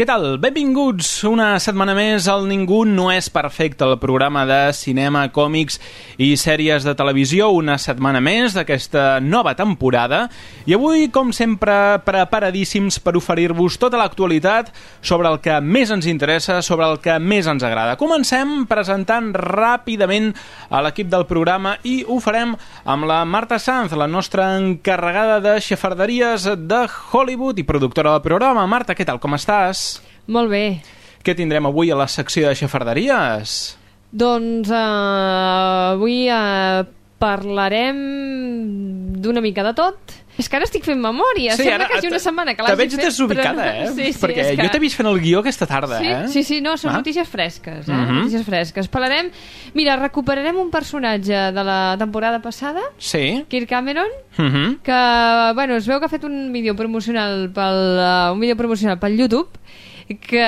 Què tal? Benvinguts una setmana més al Ningú no és perfecte, el programa de cinema, còmics i sèries de televisió, una setmana més d'aquesta nova temporada. I avui, com sempre, preparadíssims per oferir-vos tota l'actualitat sobre el que més ens interessa, sobre el que més ens agrada. Comencem presentant ràpidament a l'equip del programa i ho farem amb la Marta Sanz, la nostra encarregada de xafarderies de Hollywood i productora del programa. Marta, què tal? Com estàs? Molt bé. Què tindrem avui a la secció de xafarderies? Doncs uh, avui uh, parlarem d'una mica de tot. És que ara estic fent memòria. Sí, Sembla ara que hagi una setmana que Te l'hagi veig fet. desubicada, però eh? Sí, sí, Perquè que... jo t'he vist fent el guió aquesta tarda, Sí, eh? sí, sí, no, són Ah. notícies fresques, eh? Mhm. Notícies fresques. Parlarem... Mira, recuperarem un personatge de la temporada passada, Sí. Kirk Cameron, Mhm. que, bueno, es veu que ha fet un vídeo promocional pel, uh, un vídeo promocional pel YouTube que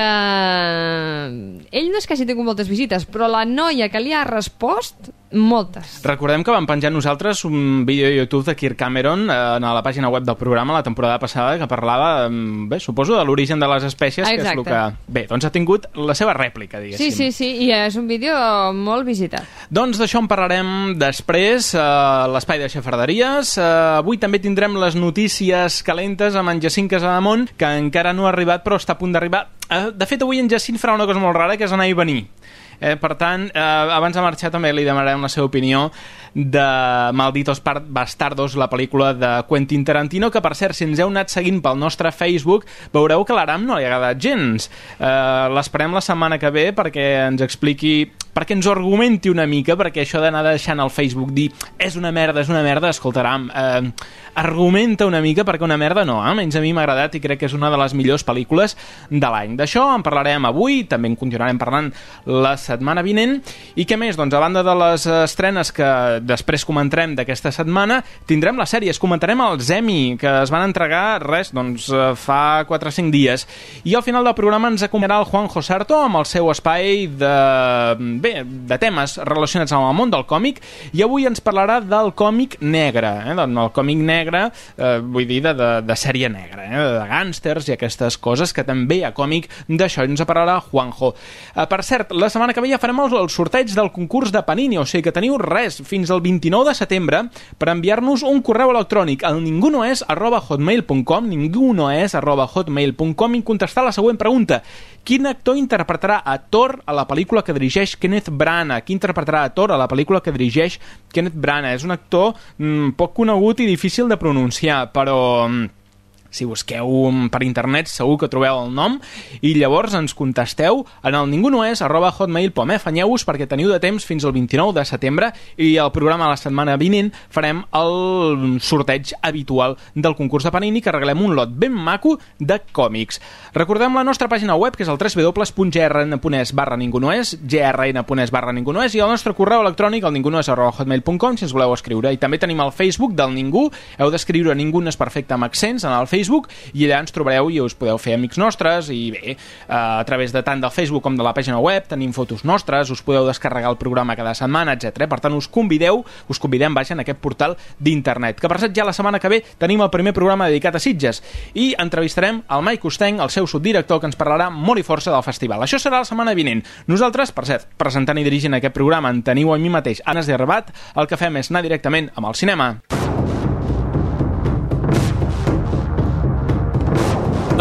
ell no és que hagi tingut moltes visites, però la noia que li ha respost, moltes. Recordem que vam penjar nosaltres un vídeo de YouTube de Kirk Cameron eh, a la pàgina web del programa la temporada passada que parlava, bé, suposo, de l'origen de les espècies, que és el Exacte. que... Bé, doncs ha tingut la seva rèplica, diguéssim. Sí, sí, sí, i és un vídeo molt visitat. Doncs d'això en parlarem després a l'espai de xafarderies. Eh, avui també tindrem les notícies calentes amb en Jacint Casademont, que encara no ha arribat però està a punt d'arribar. Eh, de fet, avui en Jacint farà una cosa molt rara, que és anar i venir. Eh, per tant, eh, abans de marxar també li demanarem la seva opinió de Malditos Bastardos, la pel·lícula de Quentin Tarantino, que per cert, si ens heu anat seguint pel nostre Facebook, veureu que l'Aram no li ha agradat gens. Eh, L'esperem la setmana que ve perquè ens expliqui perquè ens argumenti una mica, perquè això d'anar deixant al Facebook dir és una merda, és una merda, escoltaram, eh, argumenta una mica perquè una merda no, eh? almenys a mi m'ha agradat i crec que és una de les millors pel·lícules de l'any. D'això en parlarem avui, també en continuarem parlant la setmana vinent, i què més? Doncs a banda de les estrenes que després comentarem d'aquesta setmana, tindrem les sèries, comentarem els Emmy, que es van entregar, res, doncs eh, fa 4 o 5 dies, i al final del programa ens acompanyarà el Juanjo Sarto amb el seu espai de, bé, de temes relacionats amb el món del còmic, i avui ens parlarà del còmic negre, eh? del, del còmic negre, eh, vull dir, de, de, de sèrie negra, eh? de gànsters i aquestes coses, que també hi ha còmic d'això, ens en parlarà Juanjo. Eh, per cert, la setmana que ve ja farem el, el sorteig del concurs de Panini, o sigui que teniu res fins al 29 de setembre per enviar-nos un correu electrònic al ningunoes arroba hotmail.com ningunoes arroba hotmail.com i contestar la següent pregunta. Quin actor interpretarà a Thor a la pel·lícula que dirigeix Kenneth Branagh? Qui interpretarà a Thor a la pel·lícula que dirigeix Kenneth Branagh? És un actor mm, poc conegut i difícil de pronunciar, però... mm, si busqueu per internet segur que trobeu el nom i llavors ens contesteu en el ningunoes arroba hotmail.com? Afanyeu-vos perquè teniu de temps fins al 29 de setembre i el programa la setmana vinent farem el sorteig habitual del concurs de Panini que regalem un lot ben maco de còmics. Recordem la nostra pàgina web que és el www.grn.es barra ningunoes grn.es barra ningunoes i el nostre correu electrònic al ningunoes arroba hotmail.com si ens voleu escriure i també tenim el Facebook del Ningú heu d'escriure Ningú no és perfecte amb accents en el Facebook i allà ens trobareu i us podeu fer amics nostres i bé, a través de tant del Facebook com de la pàgina web tenim fotos nostres, us podeu descarregar el programa cada setmana, etc. Per tant, us convideu, us convidem, vaja, en aquest portal d'internet. Que per cert, ja la setmana que ve tenim el primer programa dedicat a Sitges i entrevistarem el Mike Costenc, el seu subdirector, que ens parlarà molt i força del festival. Això serà la setmana vinent. Nosaltres, per cert, presentant i dirigint aquest programa, en teniu a mi mateix, Anes de Rabat, el que fem és anar directament amb el cinema.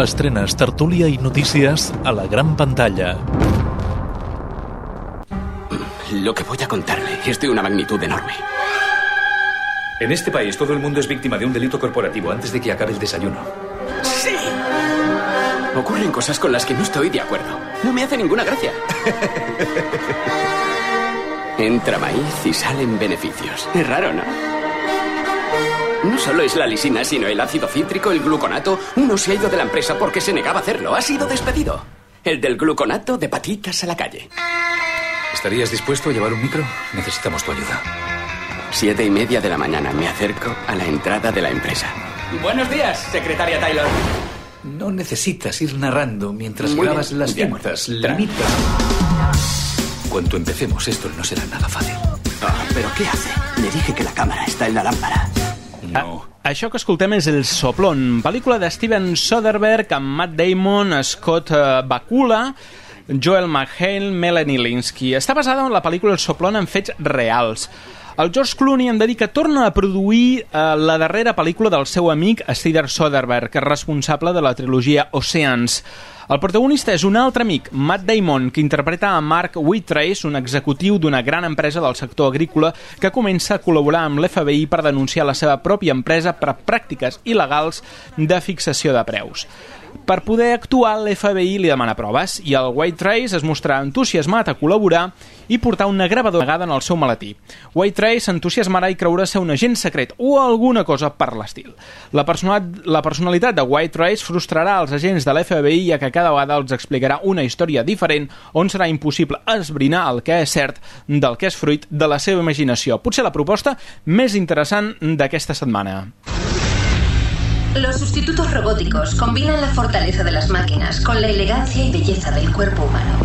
Estrenes, tertúlia i notícies a la gran pantalla. Lo que voy a contarle es de una magnitud enorme. En este país todo el mundo es víctima de un delito corporativo antes de que acabe el desayuno. ¡Sí! Ocurren cosas con las que no estoy de acuerdo. No me hace ninguna gracia. Entra maíz y salen beneficios. Es raro, ¿no? No solo es la lisina, sino el ácido cítrico, el gluconato. Uno se ha ido de la empresa porque se negaba a hacerlo. Ha sido despedido. El del gluconato de patitas a la calle. ¿Estarías dispuesto a llevar un micro? Necesitamos tu ayuda. Siete y media de la mañana me acerco a la entrada de la empresa. Buenos días, secretaria Taylor. No necesitas ir narrando mientras Muy grabas bien, las cintas. Limita. Cuando empecemos esto no será nada fácil. Ah, ¿Pero qué hace? Le dije que la cámara está en la lámpara. No. Això que escoltem és El Soplón, pel·lícula de Steven Soderbergh amb Matt Damon, Scott eh, Bakula, Joel McHale, Melanie Linsky. Està basada en la pel·lícula El Soplón en fets reals. El George Clooney hem de dir que torna a produir eh, la darrera pel·lícula del seu amic Steven Soderbergh, responsable de la trilogia Oceans. El protagonista és un altre amic, Matt Damon, que interpreta a Mark Whitrace, un executiu d'una gran empresa del sector agrícola que comença a col·laborar amb l'FBI per denunciar la seva pròpia empresa per pràctiques il·legals de fixació de preus. Per poder actuar, l'FBI li demana proves i el White Trace es mostrarà entusiasmat a col·laborar i portar una gravadora negada en el seu maletí. White Trace s'entusiasmarà i creurà ser un agent secret o alguna cosa per l'estil. La, la personalitat de White Trace frustrarà els agents de l'FBI ja que cada vegada els explicarà una història diferent on serà impossible esbrinar el que és cert del que és fruit de la seva imaginació. Potser la proposta més interessant d'aquesta setmana. Los sustitutos robóticos combinan la fortaleza de las máquinas con la elegancia y belleza del cuerpo humano.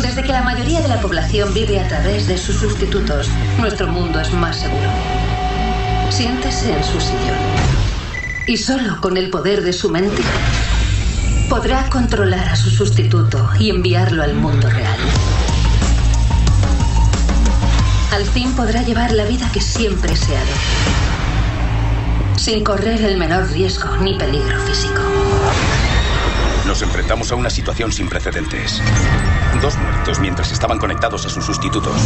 Desde que la mayoría de la población vive a través de sus sustitutos, nuestro mundo es más seguro. Siéntese en su sillón. Y solo con el poder de su mente podrá controlar a su sustituto y enviarlo al mundo real. Al fin podrá llevar la vida que siempre se ha sin correr el menor riesgo ni peligro físico. Nos enfrentamos a una situación sin precedentes. Dos muertos mientras estaban conectados a sus sustitutos.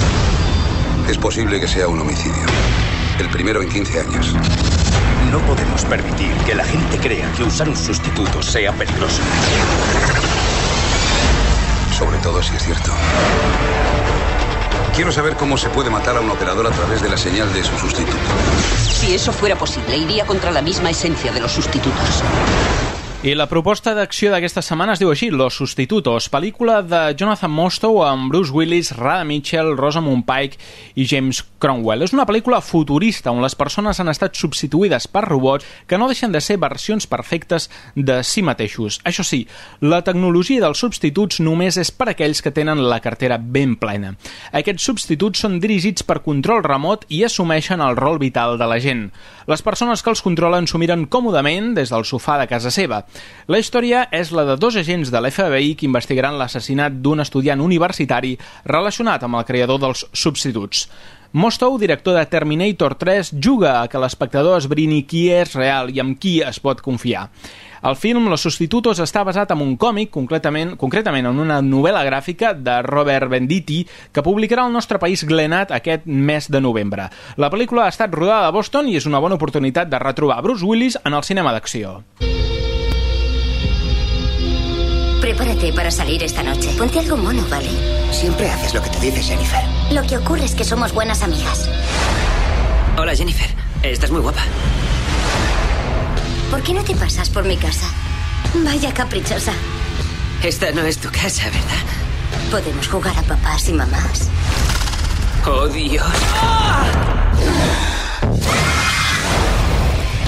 Es posible que sea un homicidio. El primero en 15 años. No podemos permitir que la gente crea que usar un sustituto sea peligroso. Sobre todo si es cierto. Quiero saber cómo se puede matar a un operador a través de la señal de su sustituto. Si eso fuera posible, iría contra la misma esencia de los sustitutos. I la proposta d'acció d'aquesta setmana es diu així, Los Sustitutos, pel·lícula de Jonathan Mostow amb Bruce Willis, Rada Mitchell, Rosamund Pike i James Cromwell. És una pel·lícula futurista on les persones han estat substituïdes per robots que no deixen de ser versions perfectes de si mateixos. Això sí, la tecnologia dels substituts només és per aquells que tenen la cartera ben plena. Aquests substituts són dirigits per control remot i assumeixen el rol vital de la gent. Les persones que els controlen s'ho miren còmodament des del sofà de casa seva. La història és la de dos agents de l'FBI que investigaran l'assassinat d'un estudiant universitari relacionat amb el creador dels substituts. Mostow, director de Terminator 3, juga a que l'espectador esbrini qui és real i amb qui es pot confiar. El film Los Sustitutos està basat en un còmic, concretament, concretament en una novel·la gràfica de Robert Venditti, que publicarà al nostre país Glenat aquest mes de novembre. La pel·lícula ha estat rodada a Boston i és una bona oportunitat de retrobar Bruce Willis en el cinema d'acció. Prepárate para salir esta noche. Ponte algo mono, ¿vale? Siempre haces lo que te dice Jennifer. Lo que ocurre es que somos buenas amigas. Hola, Jennifer. Estás muy guapa. ¿Por qué no te pasas por mi casa? Vaya caprichosa. Esta no es tu casa, ¿verdad? Podemos jugar a papás y mamás. Oh, Dios.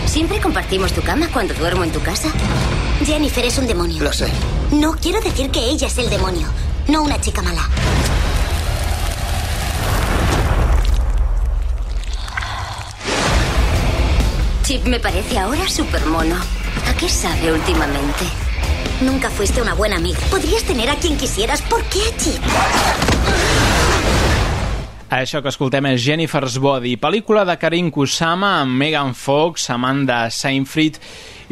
¿Siempre compartimos tu cama cuando duermo en tu casa? Jennifer es un demonio. Lo sé. No quiero decir que ella es el demonio, no una chica mala. Chip me parece ahora súper mono. ¿A qué sabe últimamente? Nunca fuiste una buena amiga. Podrías tener a quien quisieras. ¿Por qué a Chip? Això que escoltem és Jennifer's Body, pel·lícula de Karin Kusama amb Megan Fox, Amanda Seyfried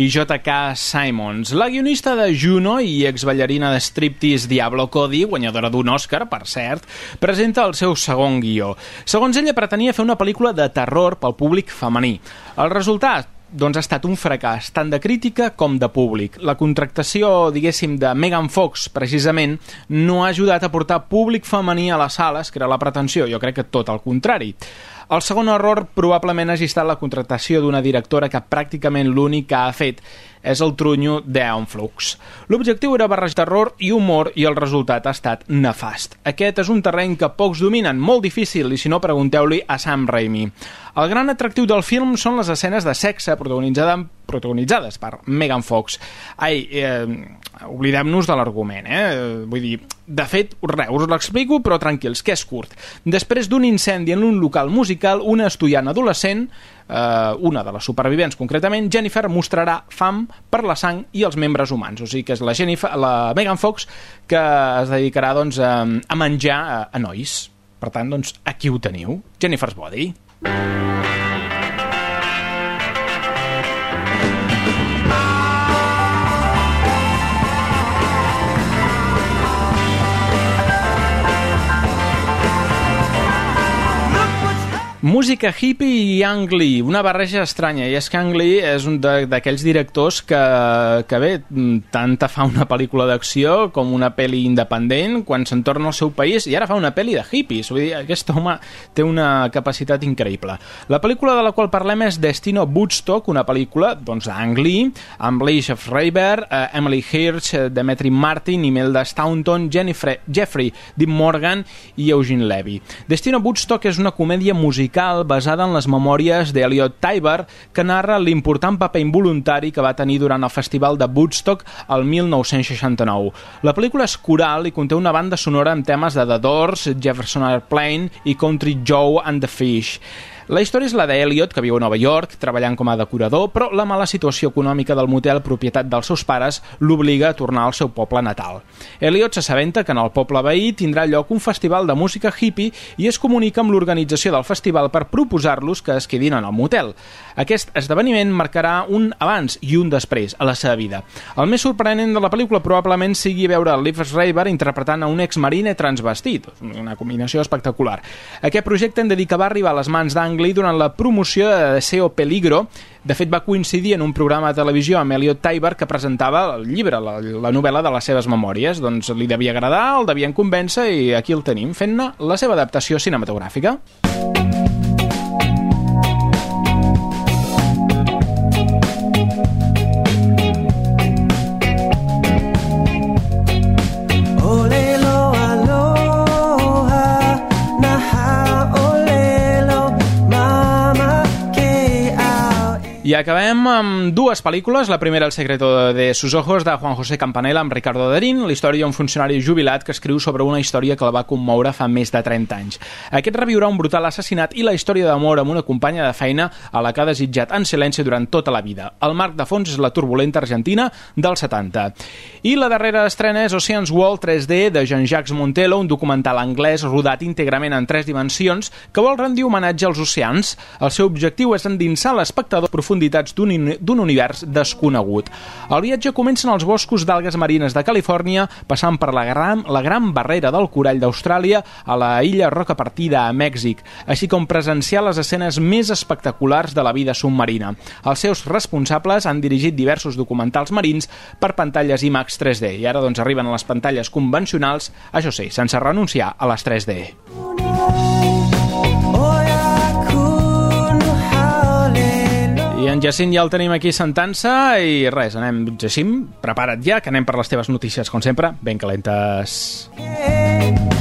i J.K. Simons. La guionista de Juno i exballarina de striptease Diablo Cody, guanyadora d'un Oscar, per cert, presenta el seu segon guió. Segons ella, pretenia fer una pel·lícula de terror pel públic femení. El resultat? Doncs ha estat un fracàs, tant de crítica com de públic. La contractació, diguéssim, de Megan Fox, precisament, no ha ajudat a portar públic femení a les sales, que era la pretensió, jo crec que tot el contrari. El segon error probablement hagi estat la contractació d'una directora que pràcticament l'únic que ha fet és el trunyo d'Eonflux. L'objectiu era barrejar terror i humor i el resultat ha estat nefast. Aquest és un terreny que pocs dominen, molt difícil, i si no, pregunteu-li a Sam Raimi. El gran atractiu del film són les escenes de sexe protagonitzades, protagonitzades per Megan Fox. Ai, eh, oblidem-nos de l'argument, eh? Vull dir, de fet, res, us l'explico, però tranquils, que és curt. Després d'un incendi en un local musical, una estudiant adolescent eh, una de les supervivents concretament, Jennifer mostrarà fam per la sang i els membres humans. O sigui que és la, Jennifer, la Megan Fox que es dedicarà doncs, a, a menjar a, a nois. Per tant, doncs, aquí ho teniu. Jennifer's Body. Música hippie i Ang Lee, una barreja estranya, i és que Ang Lee és un d'aquells directors que, que bé, tant fa una pel·lícula d'acció com una pel·li independent quan se'n torna al seu país i ara fa una pel·li de hippies, vull dir, aquest home té una capacitat increïble. La pel·lícula de la qual parlem és Destino Woodstock, una pel·lícula doncs, d'Ang Lee, amb Lee Schreiber, eh, Emily Hirsch, eh, Demetri Martin, Imelda Staunton, Jennifer, Jeffrey Dean Morgan i Eugene Levy. Destino Woodstock és una comèdia musical musical basada en les memòries d'Eliot Tyber, que narra l'important paper involuntari que va tenir durant el Festival de Woodstock el 1969. La pel·lícula és coral i conté una banda sonora amb temes de The Doors, Jefferson Airplane i Country Joe and the Fish. La història és la d'Eliot, que viu a Nova York, treballant com a decorador, però la mala situació econòmica del motel propietat dels seus pares l'obliga a tornar al seu poble natal. Elliot s'assabenta que en el poble veí tindrà lloc un festival de música hippie i es comunica amb l'organització del festival per proposar-los que es quedin en el motel. Aquest esdeveniment marcarà un abans i un després a la seva vida. El més sorprenent de la pel·lícula probablement sigui veure Liv Schreiber interpretant a un ex-marine transvestit, una combinació espectacular. Aquest projecte hem de dir que va arribar a les mans d'Anglia Langley durant la promoció de Deseo Peligro. De fet, va coincidir en un programa de televisió amb Elliot Tyber que presentava el llibre, la, la novel·la de les seves memòries. Doncs li devia agradar, el devien convèncer i aquí el tenim, fent-ne la seva adaptació cinematogràfica. I acabem amb dues pel·lícules. La primera, El secreto de sus ojos, de Juan José Campanella amb Ricardo Darín, la història d'un funcionari jubilat que escriu sobre una història que la va commoure fa més de 30 anys. Aquest reviurà un brutal assassinat i la història d'amor amb una companya de feina a la que ha desitjat en silenci durant tota la vida. El marc de fons és la turbulenta Argentina dels 70. I la darrera estrena és Ocean's World 3D de Jean-Jacques Montello, un documental anglès rodat íntegrament en tres dimensions que vol rendir homenatge als oceans. El seu objectiu és endinsar l'espectador profund profunditats d'un univers desconegut. El viatge comença en els boscos d'algues marines de Califòrnia, passant per la gran, la gran barrera del corall d'Austràlia a la illa Roca Partida a Mèxic, així com presenciar les escenes més espectaculars de la vida submarina. Els seus responsables han dirigit diversos documentals marins per pantalles IMAX 3D i ara doncs arriben a les pantalles convencionals, això sí, sense renunciar a les 3D. I en Jacint ja el tenim aquí sentant-se i res, anem, Jacint, prepara't ja, que anem per les teves notícies, com sempre, ben calentes. Yeah.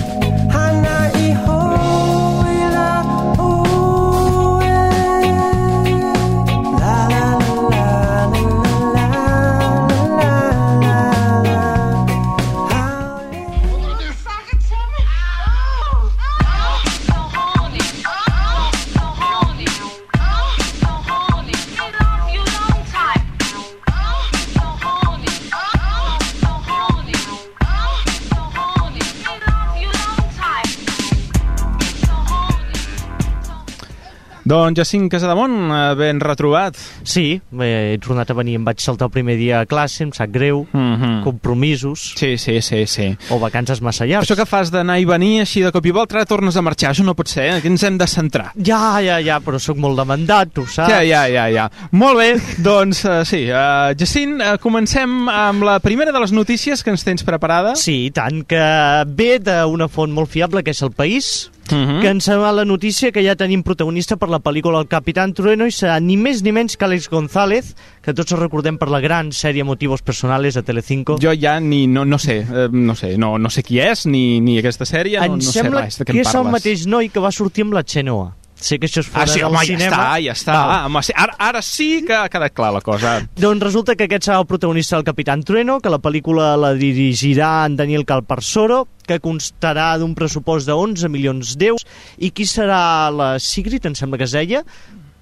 Doncs Jacint Casademont, eh, ben retrobat. Sí, he tornat a venir, em vaig saltar el primer dia a classe, em sap greu, mm -hmm. compromisos... Sí, sí, sí, sí. O vacances massa llargs. Això que fas d'anar i venir així de cop i volta, tornes a marxar, això no pot ser, eh? aquí ens hem de centrar. Ja, ja, ja, però sóc molt demandat, tu saps? Ja, ja, ja, ja. Molt bé, doncs uh, sí, uh, Jacint, uh, comencem amb la primera de les notícies que ens tens preparada. Sí, tant, que ve d'una font molt fiable, que és el País, Uh -huh. que ens va la notícia que ja tenim protagonista per la pel·lícula El Capitán Trueno i serà ni més ni menys que Àlex González, que tots el recordem per la gran sèrie Motivos Personales de Telecinco. Jo ja ni, no, no sé, eh, no sé, no, no sé qui és, ni, ni aquesta sèrie, no, em no sé sembla res de què que em és parles. el mateix noi que va sortir amb la Xenoa. Sé que això és fora Ah, sí, del home, cinema. ja està, ja està. Ah, home, sí, ara, ara sí que ha quedat clar la cosa. Doncs resulta que aquest serà el protagonista del Capitán Trueno, que la pel·lícula la dirigirà en Daniel Calparsoro, que constarà d'un pressupost de 11 milions d'euros, i qui serà la Sigrid, em sembla que es deia,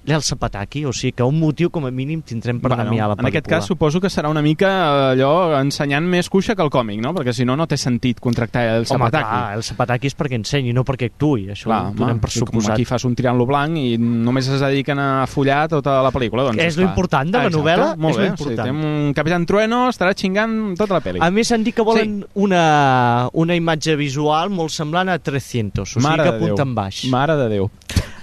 l'Elsa Pataki, o sigui que un motiu com a mínim tindrem per a mirar la en pel·lícula. aquest cas suposo que serà una mica eh, allò ensenyant més cuixa que el còmic, no? Perquè si no, no té sentit contractar el Home, Zapataki. clar, el Zapataki és perquè ensenyi, no perquè actui, això Clar, ho donem home, per si com suposat. aquí fas un triangle blanc i només es dediquen a follar tota la pel·lícula, doncs... És lo esclar. important de la Exacte, novel·la, molt és lo bé, important. Sí, té un Capitán Trueno, estarà xingant tota la pel·li. A més, han dit que volen una, una imatge visual molt semblant a 300, o sigui Mare que de Déu. apunta en baix. Mare de Déu.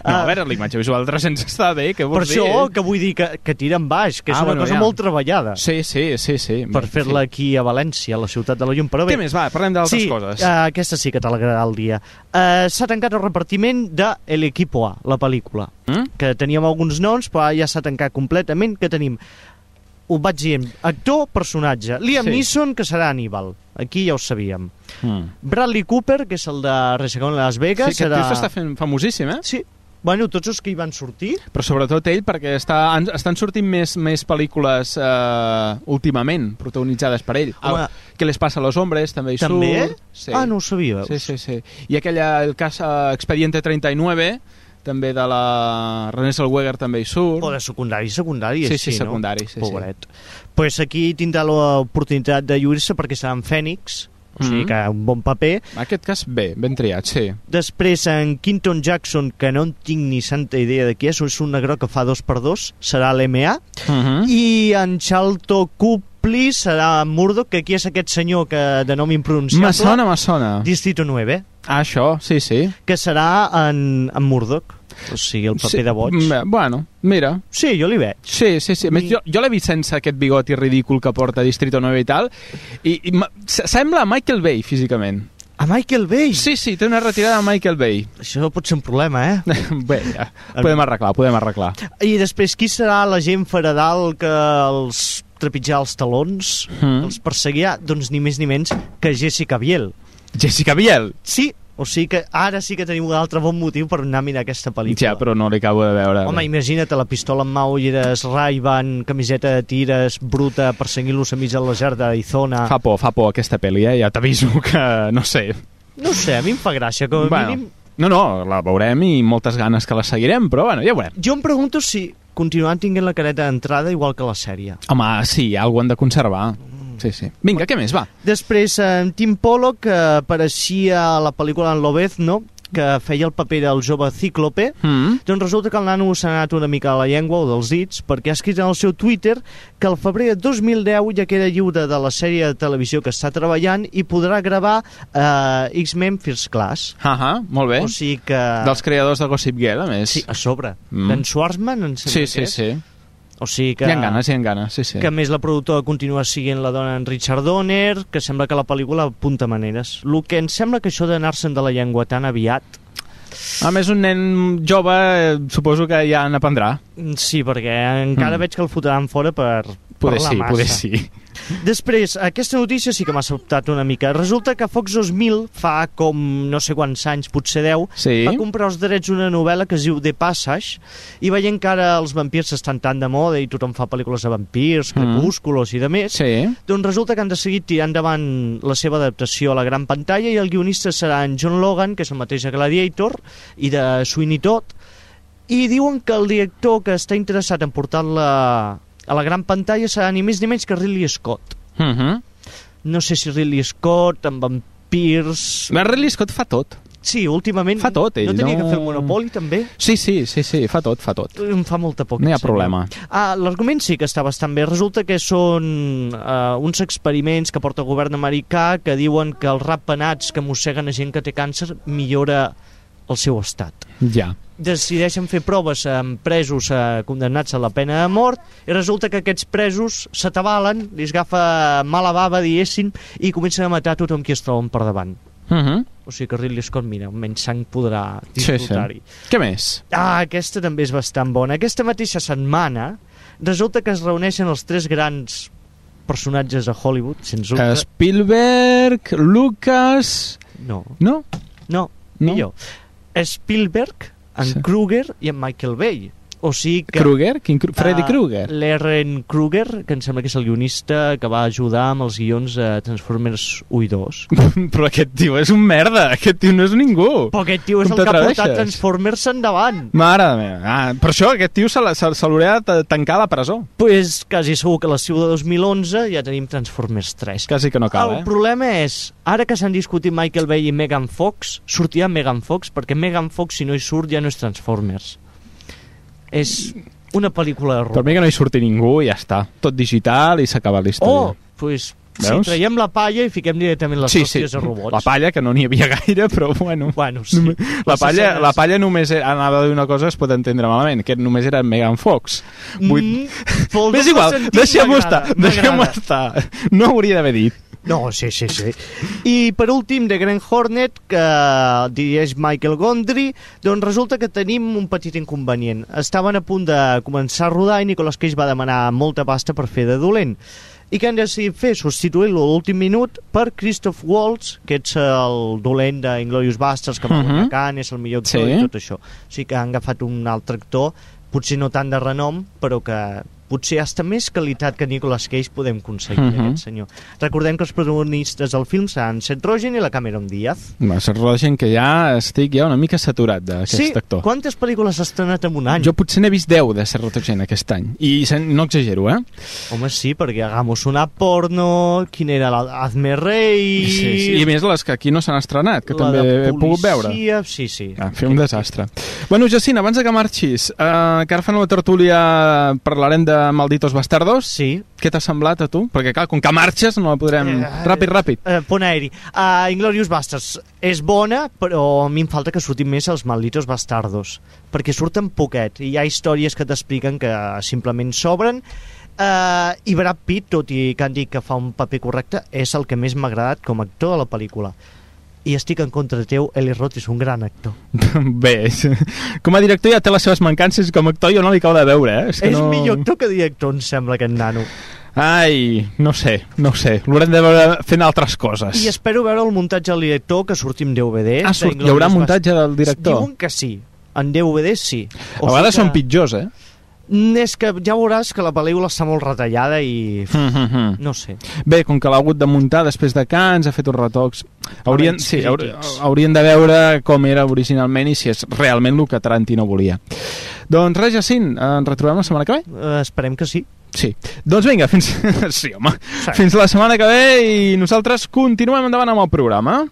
No, Ah. a veure, la imatge visual de 300 està bé, què Per vols dir? això que vull dir que, que tira en baix, que és Ah, una bueno, cosa ja. molt treballada. Sí, sí, sí, sí. Per fer-la sí. aquí a València, a la ciutat de la llum. Però bé, Què més? Va, parlem d'altres sí, coses. uh, aquesta sí que t'alegrarà el dia. Uh, S'ha tancat el repartiment de El Equipo A, la pel·lícula. Mm? Que teníem alguns noms, però ja s'ha tancat completament, que tenim ho vaig dient, actor, personatge. Liam Sí. Neeson, que serà Aníbal. Aquí ja ho sabíem. Mm. Bradley Cooper, que és el de Resegón Las Vegas, Sí, aquest serà... tio s'està fent famosíssim, eh? Sí, bueno, tots els que hi van sortir. Però sobretot ell, perquè està, han- estan sortint més, més pel·lícules eh, últimament protagonitzades per ell. Home. El, Què les passa a los hombres, també hi També? surt. Sí. Ah, no ho sabia. Sí, sí, sí. I aquella, el cas eh, Expediente 39, també de la René Zellweger també hi surt. O de secundari, secundari, Sí, sí, no? secundari, sí, sí. Pobret. pues aquí tindrà l'oportunitat de lluir-se perquè serà en Fènix, o sigui Mhm. que un bon paper. En aquest cas, bé, ben triat, sí. Després en Quinton Jackson, que no en tinc ni santa idea de qui és, és un negró que fa dos per dos, serà l'MA. Uh -huh. I en Charlton Copley serà Murdoch, que aquí és aquest senyor que de nom impronunciable. Me sona, me sona. Distrito 9, Ah, això, sí, sí. que serà en, en Murdoch. O sigui, el paper sí. de boig. Mm, Bueno, mira. Sí, jo li veig. Sí, sí, sí. A Més, jo, jo l'he vist sense aquest bigoti ridícul que porta Distrito 9 i tal, i, i sembla a Michael Bay, físicament. A Michael Bay? Sí, sí, té una retirada de Michael Bay. Això pot ser un problema, eh? Bé, ja, podem arreglar, podem arreglar. I després, qui serà la gent faradal que els trepitjar els talons, Mm. els perseguia? Doncs ni més ni menys que Jessica Biel. Jessica Biel? Sí, o sigui que ara sí que tenim un altre bon motiu per anar a mirar aquesta pel·lícula. Ja, però no l'acabo de veure. Home, imagina't la pistola en mà, ulleres Ray-Ban, camiseta de tires, bruta, perseguint-los a mig del desert d'Arizona... Fa por, fa por aquesta pel·li, eh? Ja t'aviso que, no sé... No sé, a mi em fa gràcia, com a Bueno, mínim... no, no, la veurem i moltes ganes que la seguirem, però bueno, ja ho veurem. Jo em pregunto si continuaran tinguent la careta d'entrada igual que la sèrie. Home, sí, alguna han de conservar. Sí, sí. Vinga, què més, va? Després, en Tim Pollock, que apareixia a la pel·lícula en Lobezno, que feia el paper del jove cíclope, Mm. doncs resulta que el nano s'ha anat una mica a la llengua o dels dits, perquè ha escrit en el seu Twitter que al febrer de 2010 ja queda lliure de la sèrie de televisió que està treballant i podrà gravar eh, X-Men First Class. Ah, ah, molt bé. O sigui que... Dels creadors de Gossip Girl, a més. Sí, a sobre. Mm. D'en Schwarzman, sembla Sí, sí, sí. O sigui que... Hi ha ganes, hi ha ganes, sí, sí. Que més la productora continua siguent la dona en Richard Donner, que sembla que la pel·lícula apunta maneres. El que em sembla que això d'anar-se'n de la llengua tan aviat... A més, un nen jove eh, suposo que ja n'aprendrà. Sí, perquè encara Mm. veig que el fotran fora per Poder parlar sí, massa. poder sí. Després, aquesta notícia sí que m'ha sobtat una mica. Resulta que Fox 2000 fa com no sé quants anys, potser 10, Sí. va comprar els drets d'una novel·la que es diu The Passage i veient que ara els vampirs estan tan de moda i tothom fa pel·lícules de vampirs, Mm. crepúsculos i de més, Sí. doncs resulta que han de seguir tirant endavant la seva adaptació a la gran pantalla i el guionista serà en John Logan, que és el mateix de Gladiator i de Sweeney Todd, i diuen que el director que està interessat en portar-la a la gran pantalla serà ni més ni menys que Ridley Scott. Uh -huh. No sé si Ridley Scott amb vampirs... La Ridley Scott fa tot. Sí, últimament... Fa tot, ell, No tenia no- que fer el Monopoli, també? Sí, sí, sí, sí, fa tot, fa tot. Em fa molta por. No hi ha problema. Ah, L'argument sí que està bastant bé. Resulta que són uh, uns experiments que porta el govern americà que diuen que els ratpenats que mosseguen a gent que té càncer millora el seu estat. Ja. Decideixen fer proves amb presos eh, condemnats a la pena de mort i resulta que aquests presos s'atabalen, li agafa mala bava, diguéssim, i comencen a matar tothom qui es troben per davant. Uh -huh. O sigui que Ridley Scott, mira, menys sang podrà Sí, sí. disfrutar-hi. Què més? Ah, aquesta també és bastant bona. Aquesta mateixa setmana resulta que es reuneixen els tres grans personatges de Hollywood, sens dubte. Spielberg, Lucas... No. No? No, No? millor. Spielberg, en Sí. Kruger i en Michael Bay. O sigui que... Kruger? Quin Kru- Freddy Ah, Krueger? L'Eren Kruger, que em sembla que és el guionista que va ajudar amb els guions de Transformers 1 i 2. Però aquest tio és un merda, aquest tio no és ningú. Però aquest tio és Com el que ha portat Transformers endavant. Mare meva. Ah, per això aquest tio se, l'hauria de tancar a la presó. Pues quasi segur que a l'estiu de 2011 ja tenim Transformers 3. Quasi que no cal, el eh? problema és, ara que s'han discutit Michael Bay i Megan Fox, sortirà Megan Fox, perquè Megan Fox, si no hi surt, ja no és Transformers. És una pel·lícula de Per mi que no hi surti ningú i ja està. Tot digital i s'acaba la història. Oh, pues, si Veus? traiem la palla i fiquem directament les sí, sí, de robots. la palla, que no n'hi havia gaire, però bueno. Bueno, sí. Només- La palla, escenes- la palla només era, anava a dir una cosa es pot entendre malament, que només era Megan Fox. Vull... Mm, És igual, deixem-ho estar, m'agrada. estar. No hauria d'haver dit. No, sí, sí, sí. I per últim, de Green Hornet, que dirigeix Michael Gondry, doncs resulta que tenim un petit inconvenient. Estaven a punt de començar a rodar i Nicolas Cage va demanar molta pasta per fer de dolent. I què han decidit fer? Substituir-lo a l'últim minut per Christoph Waltz, que és el dolent d'Inglorious Basterds, que va Mhm. guanyar Cannes, és el millor actor Sí. i tot això. O sigui que han agafat un altre actor, potser no tant de renom, però que potser hasta més qualitat que Nicolas Cage podem aconseguir, Mhm. aquest senyor. Recordem que els protagonistes del film seran Seth Rogen i la Cameron Diaz. Va, ser gent que ja estic ja una mica saturat d'aquest Sí, actor. quantes pel·lícules has estrenat en un any? Jo potser n'he vist 10 de ser Rotogen aquest any. I no exagero, eh? Home, sí, perquè hagamos una porno, quin era la Hazme Rei... Sí, sí. I més les que aquí no s'han estrenat, que la també he pogut veure. Sí, sí. Ah, fer un desastre. Bueno, Jacint, abans que marxis, uh, que ara fan la tertúlia parlarem de Malditos Bastardos. Sí. Què t'ha semblat a tu? Perquè, clar, com que marxes no la podrem... Eh, Ràpid, ràpid. Eh, pont aeri. Uh, Inglorious Bastards és bona, però a mi em falta que surtin més els Malditos Bastardos, perquè surten poquet, i hi ha històries que t'expliquen que simplement s'obren, Uh, I Brad Pitt, tot i que han dit que fa un paper correcte, és el que més m'ha agradat com a actor de la pel·lícula. I estic en contra teu, Eli Roth és un gran actor. Bé, com a director ja té les seves mancances, com a actor jo no li acabo de veure, eh? És, que no... millor actor que director, em sembla, aquest nano. Ai, no sé, no sé. L'haurem de veure fent altres coses. I espero veure el muntatge del director que surti en DVD. Ah, surt, hi haurà muntatge del director? Diuen que sí. En DVD sí. A vegades són pitjors, eh? Mm, És que ja veuràs que la pel·lícula està molt retallada i... Mm-hmm. No sé. Bé, com que l'ha hagut de muntar després de Cans, ha fet uns retocs... Haurien, sí, haurien de veure com era originalment i si és realment el que Tarantino volia. Doncs res, Jacint, ens retrobem la setmana que ve? Uh, esperem que sí. Sí. Doncs vinga, fins... sí, home. Sí. Fins la setmana que ve i nosaltres continuem endavant amb el programa.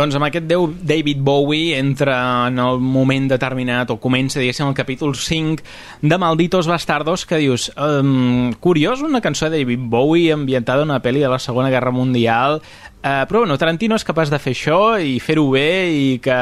Doncs amb aquest Déu David Bowie entra en el moment determinat o comença, diguéssim, el capítol 5 de Malditos Bastardos que dius, um, curiós, una cançó de David Bowie ambientada en una pel·li de la Segona Guerra Mundial Uh, però bueno, Tarantino és capaç de fer això i fer-ho bé i que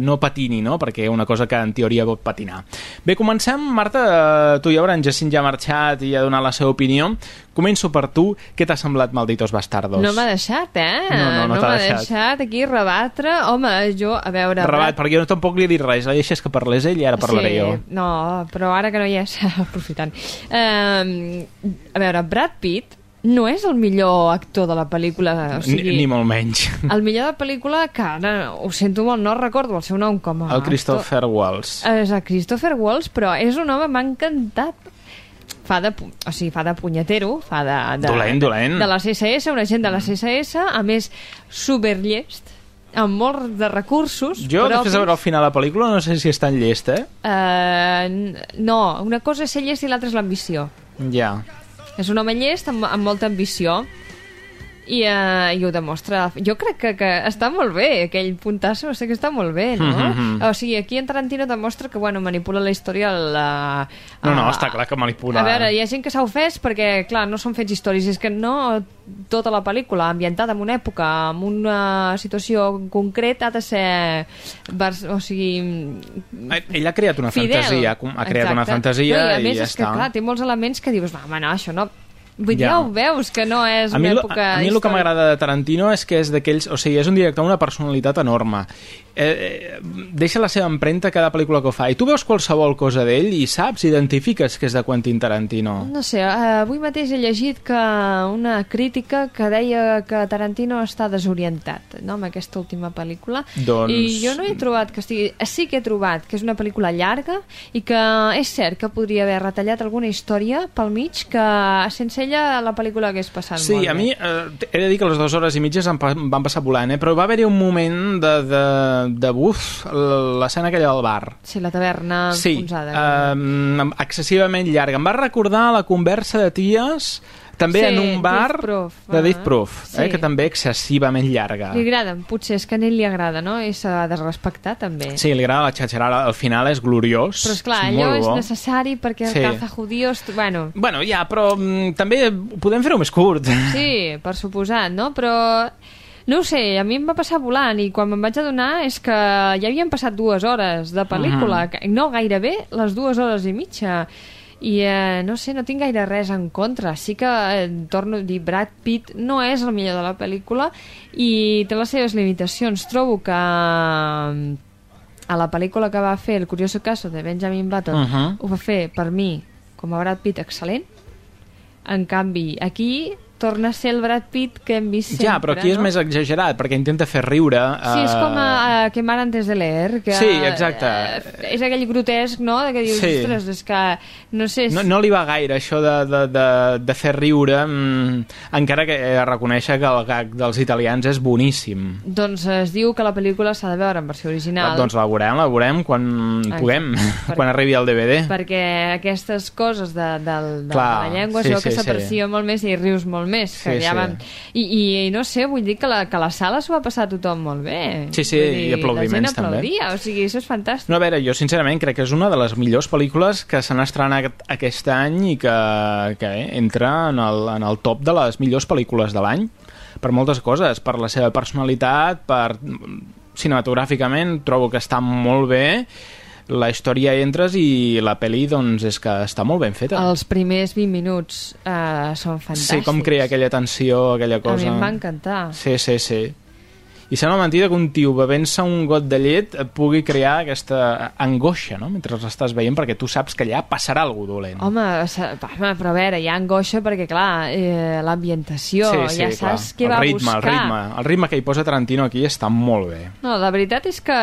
no patini, no? perquè una cosa que en teoria pot patinar. Bé, comencem, Marta, eh, tu i ara en Jacint ja ha marxat i ha donat la seva opinió. Començo per tu. Què t'ha semblat Malditos Bastardos? No m'ha deixat, eh? No, no, no t'ha m'ha deixat. deixat aquí rebatre. Home, jo, a veure... Rebat, perquè jo tampoc li he dit res. La deixes que parlés ell i ara parlaré sí, jo. No, però ara que no hi és, aprofitant. Um, a veure, Brad Pitt no és el millor actor de la pel·lícula. O sigui, ni, ni molt menys. El millor de la pel·lícula, que ara ho sento molt, no recordo el seu nom com a El Christopher Waltz. És el Christopher Waltz, però és un home, m'ha encantat. Fa de, o sigui, fa de punyetero, fa de... de Dolent, dolent. De la CSS, un agent de la CSS, a més, superllest, amb molts de recursos. Jo, propis. després de veure el final la pel·lícula, no sé si és tan llest, eh? N- no, una cosa és ser llest i l'altra és l'ambició. Ja. És un home llest amb, amb molta ambició i, uh, i ho demostra. Jo crec que, que està molt bé, aquell puntasso, sé que està molt bé, no? Mhm. O sigui, aquí en Tarantino demostra que, bueno, manipula la història la... No, no, està clar que manipula. A veure, hi ha gent que s'ha ofès perquè, clar, no són fets històrics, és que no tota la pel·lícula ambientada en una època, en una situació en concret, ha de ser... O sigui... Eh, Ell ha creat una fidel. fantasia, ha creat una Exacte. fantasia no, i, a i més ja és que, està. clar, té molts elements que dius, va, home, no, això no... Vull dir, Ja. ja ho veus, que no és a una lo- època a mi el que m'agrada de Tarantino és que és d'aquells... O sigui, és un director amb una personalitat enorme. Eh, eh, deixa la seva empremta a cada pel·lícula que fa. I tu veus qualsevol cosa d'ell i saps, identifiques que és de Quentin Tarantino. No sé, eh, avui mateix he llegit que una crítica que deia que Tarantino està desorientat no, amb aquesta última pel·lícula Doncs- i jo no he trobat que estigui sí que he trobat que és una pel·lícula llarga i que és cert que podria haver retallat alguna història pel mig que sense ella la pel·lícula hagués passat Sí, molt a bé. mi eh, he de dir que les dues hores i mitges em van passar volant, eh? però va haver-hi un moment de, de, de buf, l'escena aquella del bar. Sí, la taverna Sí, enfonsada. eh, excessivament llarga. Em va recordar la conversa de ties també Sí, en un bar Proof, de ah. Death Proof, eh, Sí. que també excessivament llarga. Li agraden, potser és que a ell li agrada, no? I s'ha de respectar, també. Sí, li agrada la xatxarada, al final és gloriós. Però, esclar, és allò és necessari perquè Sí. el caza judíos... Bueno, Bueno, ja, però mm, també podem fer-ho més curt. sí, per suposat, no? Però... No ho sé, a mi em va passar volant i quan me'n vaig adonar és que ja havien passat dues hores de pel·lícula, Mhm. que- no gairebé les dues hores i mitja i eh, no sé, no tinc gaire res en contra sí que, eh, torno a dir Brad Pitt no és el millor de la pel·lícula i té les seves limitacions trobo que mm, a la pel·lícula que va fer El curioso caso de Benjamin Button Mhm. ho va fer per mi com a Brad Pitt excel·lent en canvi aquí torna a ser el Brad Pitt que hem vist sempre ja, però aquí és no? més exagerat, perquè intenta fer riure. Sí, és eh, com a, a Quemar antes de leer que, Sí, exacte. eh, és aquell grotesc, no? De que dius, Sí. ostres, és que no sé... És... No, no li va gaire això de, de, de, de fer riure, mm, encara que de reconèixer que el gag dels italians és boníssim. Doncs es diu que la pel·lícula s'ha de veure en versió original. Doncs la veurem, la veurem quan Exacte. puguem, Per- quan arribi el DVD. perquè aquestes coses de, de, de, Clar, de la llengua sí, sí, allò sí, que sí. s'aprecia molt més i rius molt més que Sí, ja sí. vam... I, I no sé, vull dir que la, que la sala s'ho va passar tothom molt bé Sí, sí, Vull i dir, aplaudiments la gent també. aplaudia, o sigui, això és fantàstic No, a veure, jo sincerament crec que és una de les millors pel·lícules que s'han estrenat aquest any i que, que eh, entra en el, en el top de les millors pel·lícules de l'any per moltes coses, per la seva personalitat, per cinematogràficament trobo que està molt bé la història entres i la pel·li doncs és que està molt ben feta. Els primers 20 minuts eh, són fantàstics. Sí, com crea aquella tensió, aquella A cosa. mi em va encantar. Sí, sí, sí. I sembla mentida que un tio bevent-se un got de llet et pugui crear aquesta angoixa, no?, mentre l'estàs veient, perquè tu saps que allà passarà alguna dolent. Home, home, però a veure, hi ha angoixa perquè, clar, eh, l'ambientació, ja saps què el va ritme, buscar. El ritme, el ritme que hi posa Tarantino aquí està molt bé. No, la veritat és que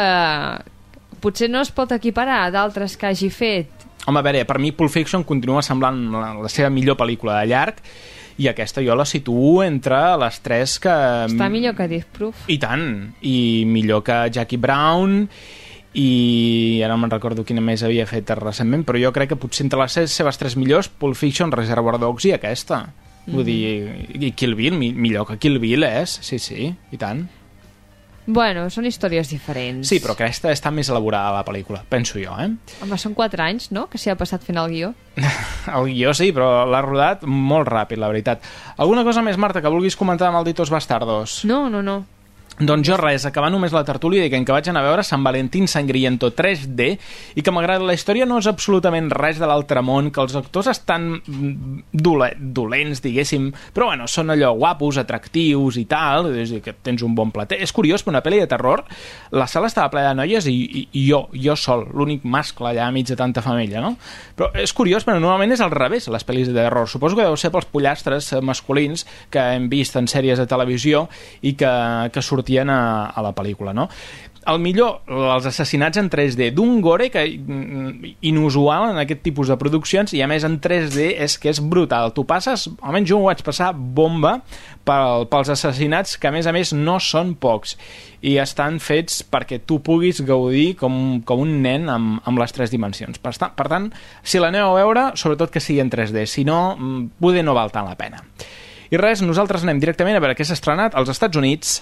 potser no es pot equiparar a d'altres que hagi fet. Home, a veure, per mi Pulp Fiction continua semblant la, la seva millor pel·lícula de llarg i aquesta jo la situo entre les tres que... Està millor que Death Proof. I tant, i millor que Jackie Brown i ara no me'n recordo quina més havia fet recentment, però jo crec que potser entre les seves tres millors, Pulp Fiction, Reservoir Dogs i aquesta. Vull Mhm. dir, i Kill Bill, mi- millor que Kill Bill és, sí, sí, i tant. Bueno, són històries diferents. Sí, però aquesta està més elaborada la pel·lícula, penso jo, eh? Home, són 4 anys, no?, que s'hi ha passat fent el guió. El guió sí, però l'ha rodat molt ràpid, la veritat. Alguna cosa més, Marta, que vulguis comentar de Malditos Bastardos? No, no, no. Doncs jo res, acabar només la tertúlia dient que vaig anar a veure Sant Valentín Sangriento 3D i que malgrat la història no és absolutament res de l'altre món, que els actors estan mm, dole dolents, diguéssim, però bueno, són allò guapos, atractius i tal, és dir, que tens un bon plater. És curiós, per una pel·li de terror, la sala estava plena de noies i, i, i jo, jo sol, l'únic mascle allà mig de tanta família, no? Però és curiós, però normalment és al revés, les pel·lis de terror. Suposo que deu ser pels pollastres eh, masculins que hem vist en sèries de televisió i que, que sortien a, a la pel·lícula, no? el millor, els assassinats en 3D d'un gore que mm, inusual en aquest tipus de produccions i a més en 3D és que és brutal. Tu passes, almenys jo ho vaig passar bomba pel, pels assassinats que a més a més no són pocs. I estan fets perquè tu puguis gaudir com, com un nen amb, amb les tres dimensions. Per, per tant, si l'aneu a veure sobretot que sigui en 3D, si no mm, poder no val tant la pena. I res, nosaltres anem directament a veure què s'ha estrenat als Estats Units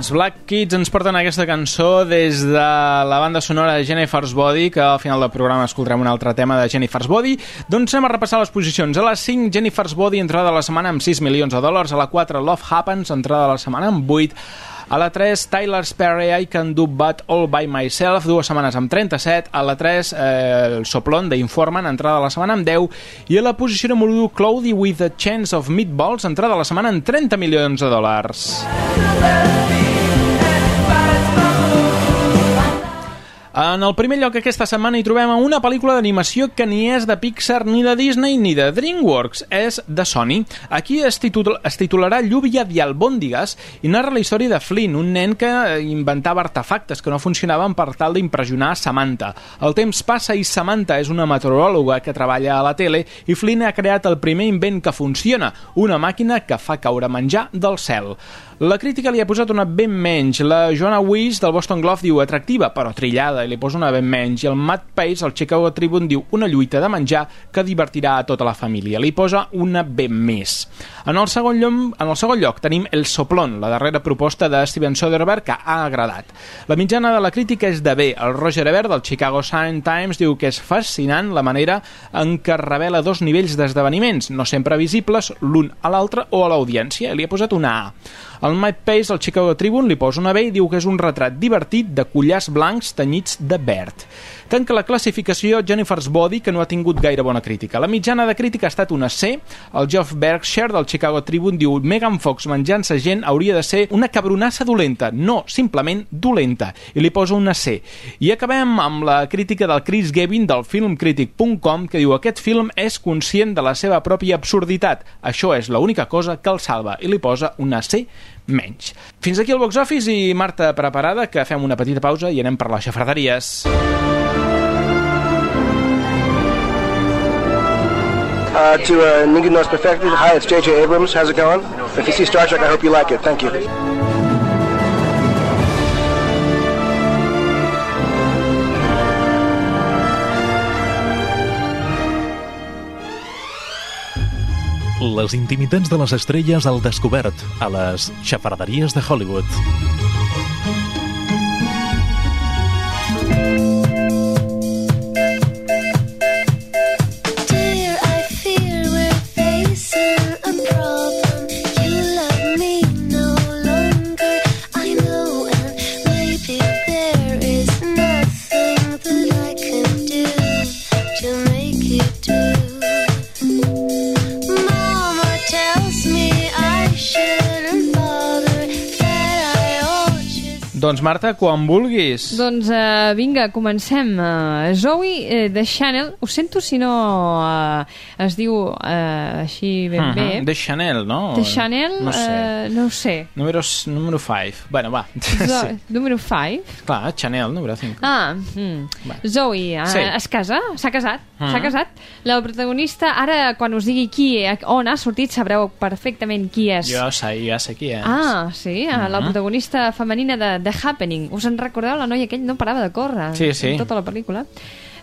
Els Black Kids ens porten aquesta cançó des de la banda sonora de Jennifer's Body, que al final del programa escoltarem un altre tema de Jennifer's Body. Doncs anem a repassar les posicions. A les 5, Jennifer's Body, entrada de la setmana amb 6 milions de dòlars. A la 4, Love Happens, entrada de la setmana amb 8. A la 3, Tyler Sperry, I Can Do But All By Myself, dues setmanes amb 37. A la 3, eh, el Soplon d'Informan, entrada de la setmana amb 10. I a la posició número 1, Cloudy With a Chance of Meatballs, entrada de la setmana amb 30 milions de dòlars. En el primer lloc aquesta setmana hi trobem una pel·lícula d'animació que ni és de Pixar, ni de Disney, ni de DreamWorks, és de Sony. Aquí es, titul es titularà Lluvia de Albòndigues i narra la història de Flynn, un nen que inventava artefactes que no funcionaven per tal d'impressionar Samantha. El temps passa i Samantha és una meteoròloga que treballa a la tele i Flynn ha creat el primer invent que funciona, una màquina que fa caure menjar del cel. La crítica li ha posat una ben menys. La Joanna Weiss del Boston Globe diu atractiva, però trillada, i li posa una ben menys. I el Matt Pace, el Chicago Tribune, diu una lluita de menjar que divertirà a tota la família. Li posa una ben més. En el segon lloc, en el segon lloc tenim El Soplón, la darrera proposta de Steven Soderbergh que ha agradat. La mitjana de la crítica és de bé. El Roger Ebert del Chicago Sun Times diu que és fascinant la manera en què revela dos nivells d'esdeveniments, no sempre visibles l'un a l'altre o a l'audiència. Li ha posat una A. El Mike Pace, al Chicago Tribune, li posa una B i diu que és un retrat divertit de collars blancs tenyits de verd. Tanca la classificació Jennifer's Body, que no ha tingut gaire bona crítica. La mitjana de crítica ha estat una C. El Geoff Berkshire del Chicago Tribune diu Megan Fox menjant-se gent hauria de ser una cabronassa dolenta, no, simplement dolenta. I li posa una C. I acabem amb la crítica del Chris Gavin del filmcritic.com que diu aquest film és conscient de la seva pròpia absurditat. Això és l'única cosa que el salva. I li posa una C menys. Fins aquí el box office i Marta preparada que fem una petita pausa i anem per les xafarderies. Uh, to uh, Ninguém Knows Perfected, hi, it's J.J. Abrams. How's it going? If you see Star Trek, I hope you like it. Thank you. Les intimitats de les estrelles al descobert a les xafarderies de Hollywood. Facing a problem. Doncs Marta, quan vulguis. Doncs uh, vinga, comencem. Uh, Zoe uh, de Chanel, ho sento si no uh, es diu uh, així ben bé. Mhm, De Chanel, no? De Chanel, No sé. uh, no ho sé. Número, número 5. Bueno, va. Zo sí. Número 5. Clar, Chanel, número 5. Ah, mm. Zoe, uh, Sí. es casa, s'ha casat, Mhm. s'ha casat. La protagonista, ara quan us digui qui, on ha sortit, sabreu perfectament qui és. Jo sé, ja sé qui és. Ah, sí, uh la Mhm. protagonista femenina de The Happening. Us en recordeu? La noia aquell no parava de córrer Sí, sí. en tota la pel·lícula.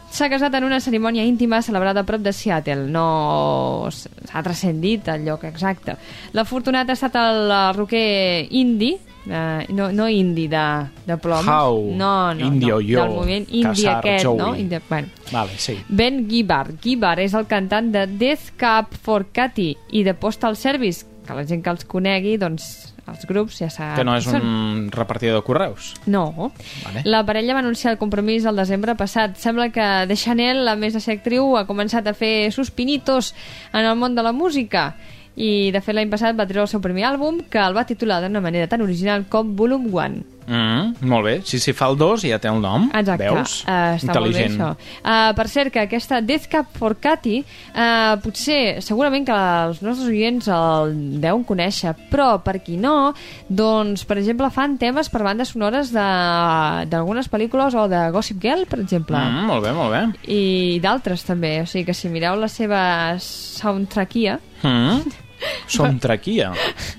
S'ha casat en una cerimònia íntima celebrada a prop de Seattle. No s'ha transcendit el lloc exacte. L'afortunat ha estat el roquer indi, eh, no, no indi de, de ploms. How? No, no, Indio no, yo, del moviment indi aquest, Joey. no? Indi, bueno. Vale, sí. Ben Gibbard. Gibbard és el cantant de Death Cab for Cutie i de Postal Service, que la gent que els conegui, doncs els grups ja saben Que no és són. un repartidor de correus. No. Vale. La parella va anunciar el compromís el desembre passat. Sembla que de Chanel, a més de ser actriu, ha començat a fer sus pinitos en el món de la música. I, de fet, l'any passat va treure el seu primer àlbum, que el va titular d'una manera tan original com Volum 1. Mm, molt bé. Si s'hi fa el 2 ja té el nom. Exacte, Veus? Uh, està Intel·ligent. molt bé això. Uh, per cert, que aquesta Death Cab for Cutie, uh, potser, segurament que els nostres oients el deuen conèixer, però per qui no, doncs, per exemple, fan temes per bandes sonores de- d'algunes pel·lícules o de Gossip Girl, per exemple. Mm, molt bé, molt bé. I d'altres també, o sigui que si mireu la seva soundtrackia, Mm. Comptes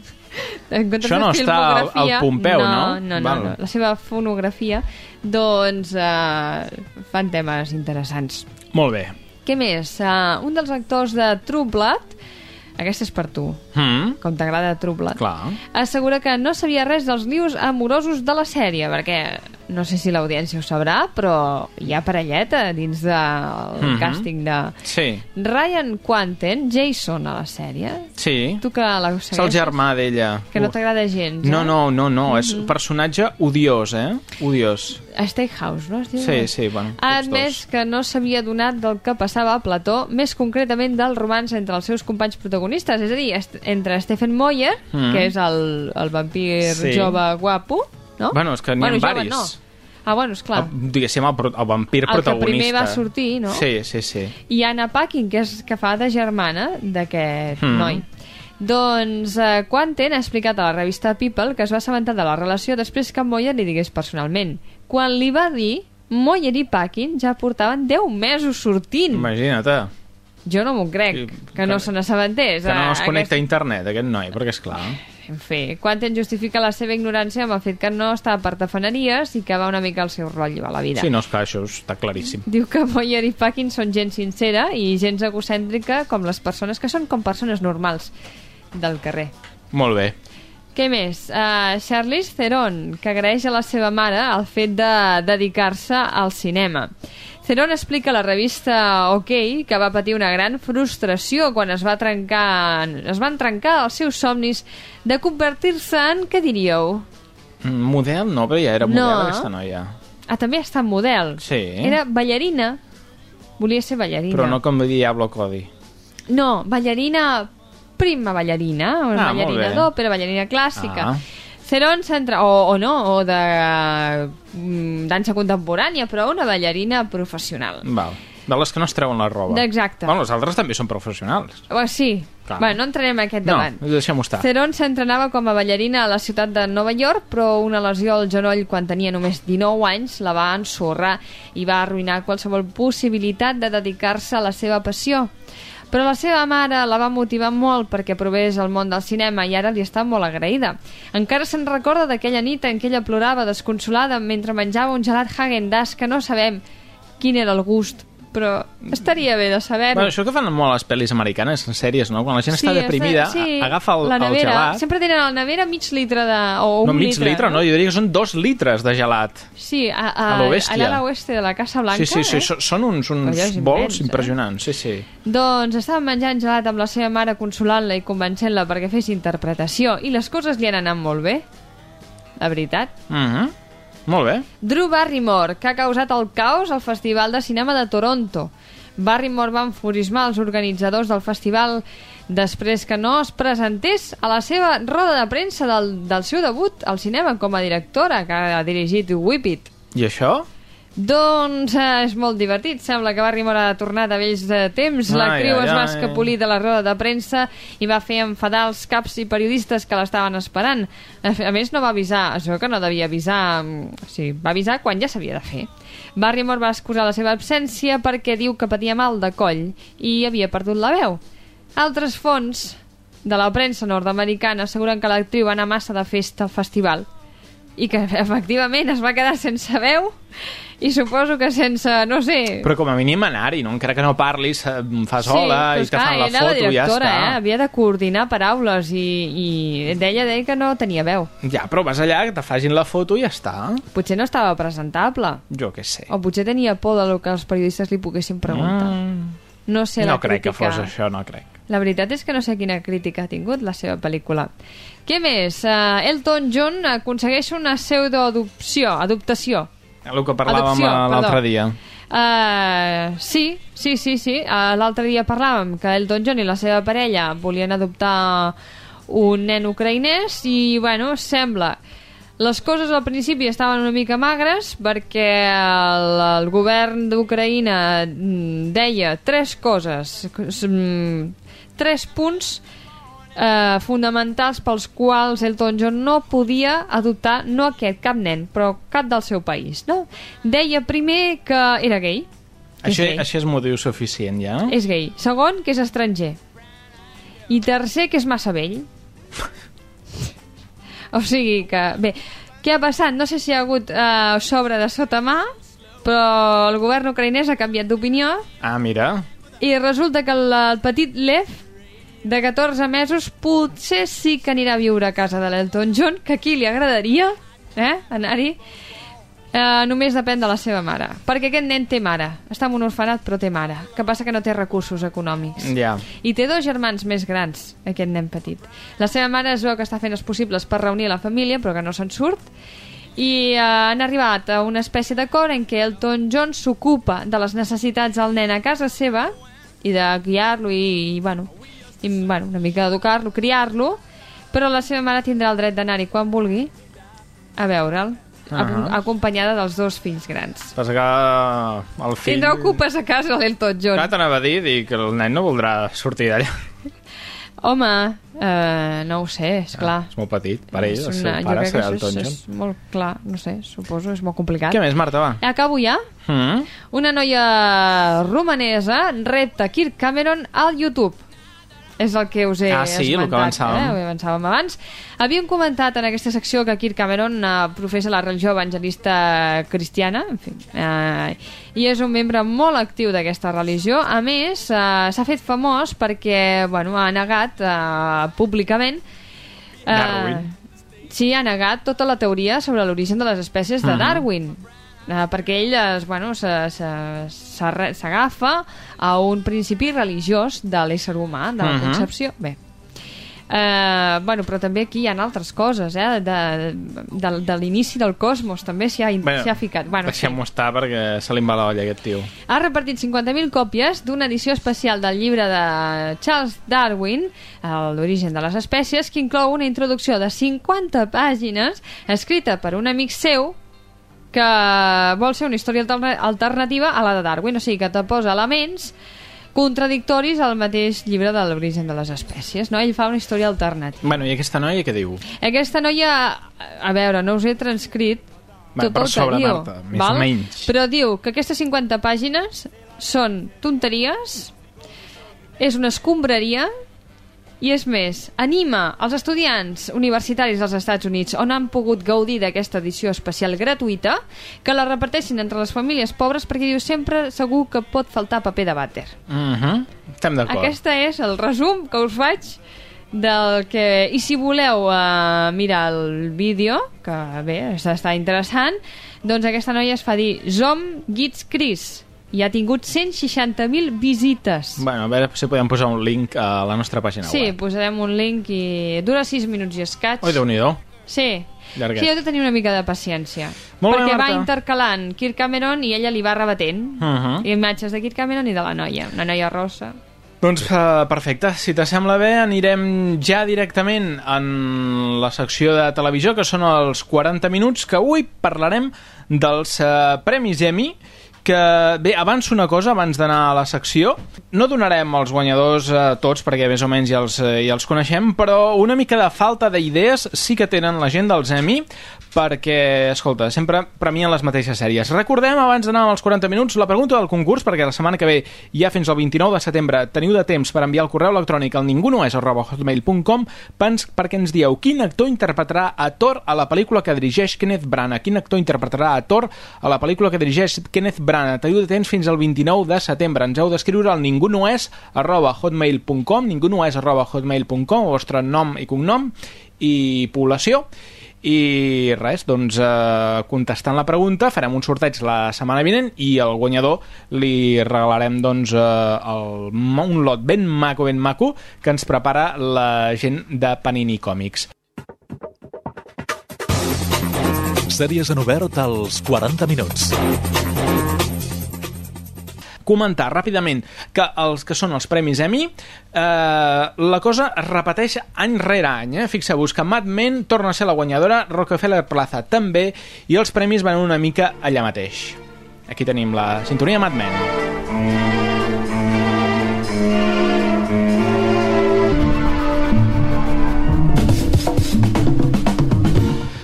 Això no està al- al. Pompeu, no? No, no, Val. no, la seva fonografia, doncs eh, fan temes interessants. Molt bé. Què més? Uh, un dels actors de True Blood, aquesta és per tu, Mm. com t'agrada True Blood, Clar. assegura que no sabia res dels lius amorosos de la sèrie, perquè no sé si l'audiència ho sabrà, però hi ha parelleta dins del Mhm. càsting de Sí, Ryan Quanten, Jason a la sèrie. sí. Tu que la És el segueixes, germà d'ella. que no t'agrada gens, No, eh? no, no, no. És Mhm. un personatge odiós, eh? Odiós. Steakhouse, no? Sí, sí, bueno. Ha admès que no s'havia donat del que passava a Plató, més concretament del romanç entre els seus companys protagonistes, és a dir, entre Stephen Moyer, Mm. que és el, el vampir Sí. jove guapo, no? Bueno, és que n'hi bueno, ha varis. no. Ah, bueno, esclar. El, diguéssim, el, el vampir El que protagonista. primer va sortir, no? Sí, sí, sí. I Anna Paquin, que, és, que fa de germana d'aquest Mm. noi. Doncs eh, Quanten ha explicat a la revista People que es va assabentar de la relació després que Moyer li digués personalment. Quan li va dir, Moyer i Paquin ja portaven 10 mesos sortint. Imagina't, Jo no m'ho crec, que no se n'assabentés. que no Eh, es connecta a internet, aquest noi, perquè és clar. En fi, Quanten justifica la seva ignorància amb el fet que no està per tafaneries i que va una mica al seu rotllo a la vida. Sí, no, és clar, això està claríssim. Diu que Moyer i Paquin són gent sincera i gens egocèntrica com les persones que són com persones normals del carrer. Molt bé. Què més? Uh, Charlize Theron, que agraeix a la seva mare el fet de dedicar-se al cinema. Theron explica a la revista OK que va patir una gran frustració quan es va trencar es van trencar els seus somnis de convertir-se en, què diríeu? Mm, Model no, però ja era model No. aquesta noia. Ah, també està en model. Sí. Era ballarina. Volia ser ballarina. Però no com Diablo Cody. No, ballarina prima ballarina, una Ah, ballarina d'òpera, ballarina clàssica. Ah. Ceron s'entra, o, o no, o de mm, dansa contemporània, però una ballarina professional. Val. De les que no es treuen la roba. Exacte. Bueno, les altres també són professionals. Oh, sí. Clar. Bueno, no entrarem en aquest No, debat. deixem-ho estar. Ceron s'entrenava com a ballarina a la ciutat de Nova York, però una lesió al genoll quan tenia només 19 anys la va ensorrar i va arruïnar qualsevol possibilitat de dedicar-se a la seva passió. Però la seva mare la va motivar molt perquè provés al món del cinema i ara li està molt agraïda. Encara se'n recorda d'aquella nit en què ella plorava desconsolada mentre menjava un gelat Häagen-Dazs que no sabem quin era el gust, però estaria bé de saber-ho. Bueno, això que fan molt les pel·lis americanes, en sèries, no? Quan la gent està deprimida, està- sí, agafa el, la el nevera, gelat... Sempre tenen a la nevera mig litre de... O un No, mig litre, litre, no? Jo diria que són dos litres de gelat. Sí, a, a, A allà a l'oeste de la Casa Blanca. sí, sí, sí, eh? són uns, uns Allò immens, eh? impressionants, sí, sí. Doncs estava menjant gelat amb la seva mare consolant-la i convencent-la perquè fes interpretació i les coses li han anat molt bé. La veritat. Mhm. Molt bé. Drew Barrymore, que ha causat el caos al Festival de Cinema de Toronto. Barrymore va enfurismar els organitzadors del festival després que no es presentés a la seva roda de premsa del, del seu debut al cinema com a directora, que ha dirigit Whip It. I això? Doncs eh, és molt divertit. Sembla que ha tornat a vells de temps. Ai, L'actriu es va escapolir de la roda de premsa i va fer enfadar els caps i periodistes que l'estaven esperant. A a més, no va avisar, això que no devia avisar... mm, O sigui, va avisar quan ja s'havia de fer. Barrymore va excusar la seva absència perquè diu que patia mal de coll i havia perdut la veu. Altres fonts de la premsa nord-americana asseguren que l'actriu va anar massa de festa al festival i que efectivament es va quedar sense veu i suposo que sense, no sé... Però com a mínim anar-hi, no? encara que no parlis, eh, fa sola però i te fan la foto la i ja està. eh? havia de coordinar paraules i, i deia, deia que no tenia veu. Ja, però vas allà, que te facin la foto i ja està. Potser no estava presentable. Jo què sé. O potser tenia por de lo que els periodistes li poguessin preguntar. Mm. No sé la no crec que crítica. fos això, no crec. La veritat és que no sé quina crítica ha tingut la seva pel·lícula. Què més? Uh, Elton John aconsegueix una pseudoadopció, adoptació. El que parlàvem eh, l'altre dia. Uh, sí, sí, sí, sí. Uh, L'altre dia parlàvem que Elton John i la seva parella volien adoptar un nen ucraïnès i, bueno, sembla... Les coses al principi estaven una mica magres perquè el, el govern d'Ucraïna mm, deia tres coses, mm, tres punts eh, fonamentals pels quals Elton John no podia adoptar no aquest, cap nen, però cap del seu país. No? Deia primer que era gay. que és Això, gay. això és motiu suficient, ja? És gay. Segon, que és estranger. I tercer, que és massa vell. o sigui que... Bé, què ha passat? No sé si hi ha hagut eh, sobre de sota mà, però el govern ucraïnès ha canviat d'opinió Ah, mira. i resulta que el, el petit Lev de 14 mesos potser sí que anirà a viure a casa de l'Elton John, que aquí li agradaria eh, anar-hi, eh, només depèn de la seva mare. Perquè aquest nen té mare, està en un orfenat però té mare, que passa que no té recursos econòmics. Ja. I té dos germans més grans, aquest nen petit. La seva mare es veu que està fent els possibles per reunir la família, però que no se'n surt, i eh, han arribat a una espècie d'acord en què Elton John s'ocupa de les necessitats del nen a casa seva i de guiar-lo i, i, bueno, i, bueno, una mica d'educar-lo, criar-lo, però la seva mare tindrà el dret d'anar-hi quan vulgui a veure'l, Ah. uh acompanyada dels dos fills grans. Passa que el fill... Tindrà ocupes a casa l'Elton John. Clar, t'anava a dir, dir que el nen no voldrà sortir d'allà. Home, eh, no ho sé, és clar. És molt petit, per ell, el seu pare serà el això és, John. és molt clar, no sé, suposo, és molt complicat. Què més, Marta, va? Acabo ja. Mm? Una noia romanesa repta Kirk Cameron al YouTube. És el que us he Ah, sí, el que esmentat, avançàvem. Eh? Ho avançàvem abans. Havíem comentat en aquesta secció que Kirk Cameron eh, professa la religió evangelista cristiana, en fi, eh, i és un membre molt actiu d'aquesta religió. A més, eh, s'ha fet famós perquè bueno, ha negat eh, públicament eh, Darwin. Sí, ha negat tota la teoria sobre l'origen de les espècies de Mhm. Darwin. Eh, perquè ell es, bueno, s'agafa a un principi religiós de l'ésser humà, de la Mhm. concepció. Bé, Eh, bueno, però també aquí hi ha altres coses, eh? De, de, de l'inici del cosmos també s'hi ha, Bueno, ha ficat. Bueno, sí. Deixem-ho estar perquè se li va la olla, aquest tio. Ha repartit 50.000 còpies d'una edició especial del llibre de Charles Darwin, L'origen de les espècies, que inclou una introducció de 50 pàgines escrita per un amic seu que vol ser una història alterna- alternativa a la de Darwin, o sigui que te posa elements contradictoris al mateix llibre de l'origen de les espècies, no? Ell fa una història alternativa. Bueno, i aquesta noia què diu? Aquesta noia, a veure, no us he transcrit Va, tot per el que sobre, diu, Marta, més o menys. però diu que aquestes 50 pàgines són tonteries, és una escombraria i és més, anima els estudiants universitaris dels Estats Units on han pogut gaudir d'aquesta edició especial gratuïta que la reparteixin entre les famílies pobres perquè diu sempre segur que pot faltar paper de vàter. Mm -hmm. Estem d'acord. Aquesta és el resum que us faig del que... I si voleu uh, mirar el vídeo, que bé, està interessant, doncs aquesta noia es fa dir Zom Gits Chris i ha tingut 160.000 visites. Bueno, a veure si podem posar un link a la nostra pàgina Sí, web. posarem un link i dura 6 minuts i escaig. Oi, déu nhi Sí. Llarguet. Sí, heu de tenir una mica de paciència. Molt bé, perquè va Marta. intercalant Kirk Cameron i ella li va rebatent. Uh -huh. Imatges de Kirk Cameron i de la noia, una noia rossa. Doncs uh, perfecte, si t'assembla bé anirem ja directament en la secció de televisió que són els 40 minuts que avui parlarem dels uh, Premis Emmy que, bé, avanço una cosa abans d'anar a la secció. No donarem els guanyadors a tots, perquè més o menys ja els, eh, ja els coneixem, però una mica de falta d'idees sí que tenen la gent dels Emmy, perquè, escolta, sempre premien les mateixes sèries. Recordem, abans d'anar als 40 minuts, la pregunta del concurs, perquè la setmana que ve, ja fins al 29 de setembre, teniu de temps per enviar el correu electrònic al ningunoes.hotmail.com perquè ens dieu quin actor interpretarà a Thor a la pel·lícula que dirigeix Kenneth Branagh. Quin actor interpretarà a Thor a la pel·lícula que dirigeix Kenneth Branagh. Teniu de temps fins al 29 de setembre. Ens heu d'escriure al ningunoes.hotmail.com ningunoes.hotmail.com vostre nom i cognom i població i res, doncs eh, contestant la pregunta farem un sorteig la setmana vinent i al guanyador li regalarem doncs eh, el, un lot ben maco, ben maco que ens prepara la gent de Panini Còmics. Sèries en obert als 40 minuts. Comentar ràpidament que els que són els Premis Emmy eh, la cosa es repeteix any rere any eh? fixeu-vos que Mad Men torna a ser la guanyadora Rockefeller Plaza també i els premis van una mica allà mateix aquí tenim la sintonia Mad Men Doncs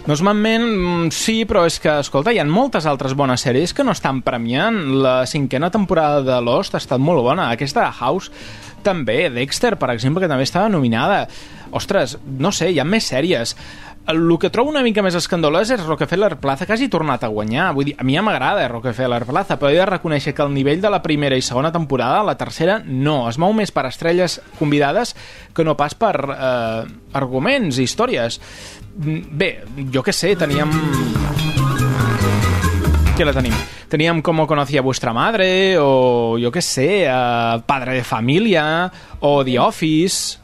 Mad Men, mm, sí, però és que, escolta, hi ha moltes altres bones sèries que no estan premiant. La cinquena temporada de Lost ha estat molt bona. Aquesta de House també. Dexter, per exemple, que també estava nominada. Ostres, no sé, hi ha més sèries. El que trobo una mica més escandalós és Rockefeller Plaza, que hagi tornat a guanyar. Vull dir, a mi ja m'agrada Rockefeller Plaza, però he de reconèixer que el nivell de la primera i segona temporada, la tercera, no. Es mou més per estrelles convidades que no pas per eh, arguments i històries. Mm, Bé, jo que sé, teníem... Què la tenim? Teníem Com conocía vuestra madre, o jo que sé, eh, Padre de Familia, o The Office...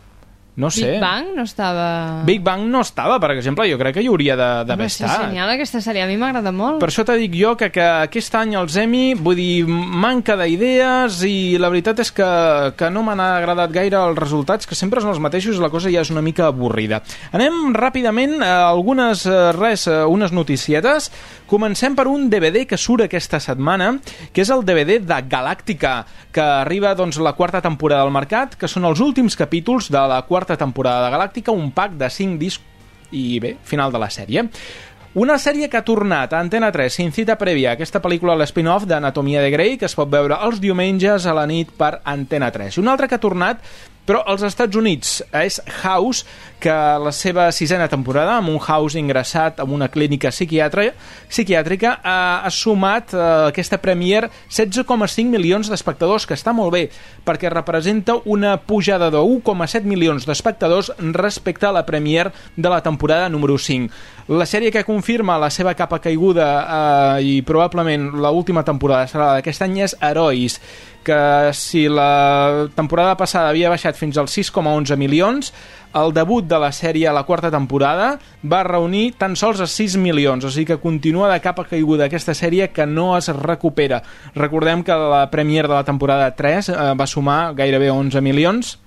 No sé. Big Bang no estava... Big Bang no estava, per exemple, jo crec que hi hauria de- d'haver estat. genial aquesta sèrie, a mi m'agrada molt. Per això te dic jo que, que aquest any els Emmy, vull dir, manca d'idees i la veritat és que, que no m'han agradat gaire els resultats, que sempre són els mateixos i la cosa ja és una mica avorrida. Anem ràpidament a algunes, eh, res, eh, unes noticietes. Comencem per un DVD que surt aquesta setmana, que és el DVD de Galàctica, que arriba doncs, la quarta temporada al mercat, que són els últims capítols de la quarta temporada de Galàctica, un pack de 5 discs i bé, final de la sèrie. Una sèrie que ha tornat a Antena 3 sin cita prèvia, aquesta pel·lícula, l'spin-off d'Anatomia de Grey, que es pot veure els diumenges a la nit per Antena 3. I una altra que ha tornat, però als Estats Units, és House, que la seva sisena temporada, amb un House ingressat en una clínica psiquiàtrica, ha, sumat eh, aquesta premier 16,5 milions d'espectadors, que està molt bé, perquè representa una pujada de 1,7 milions d'espectadors respecte a la premier de la temporada número 5. La sèrie que confirma la seva capa caiguda eh, i probablement la última temporada serà d'aquest any és Herois, que si la temporada passada havia baixat fins als 6,11 milions, el debut de la sèrie a la quarta temporada va reunir tan sols a 6 milions, o sigui que continua de capa caiguda aquesta sèrie que no es recupera. Recordem que la premier de la temporada 3 eh, va sumar gairebé 11 milions,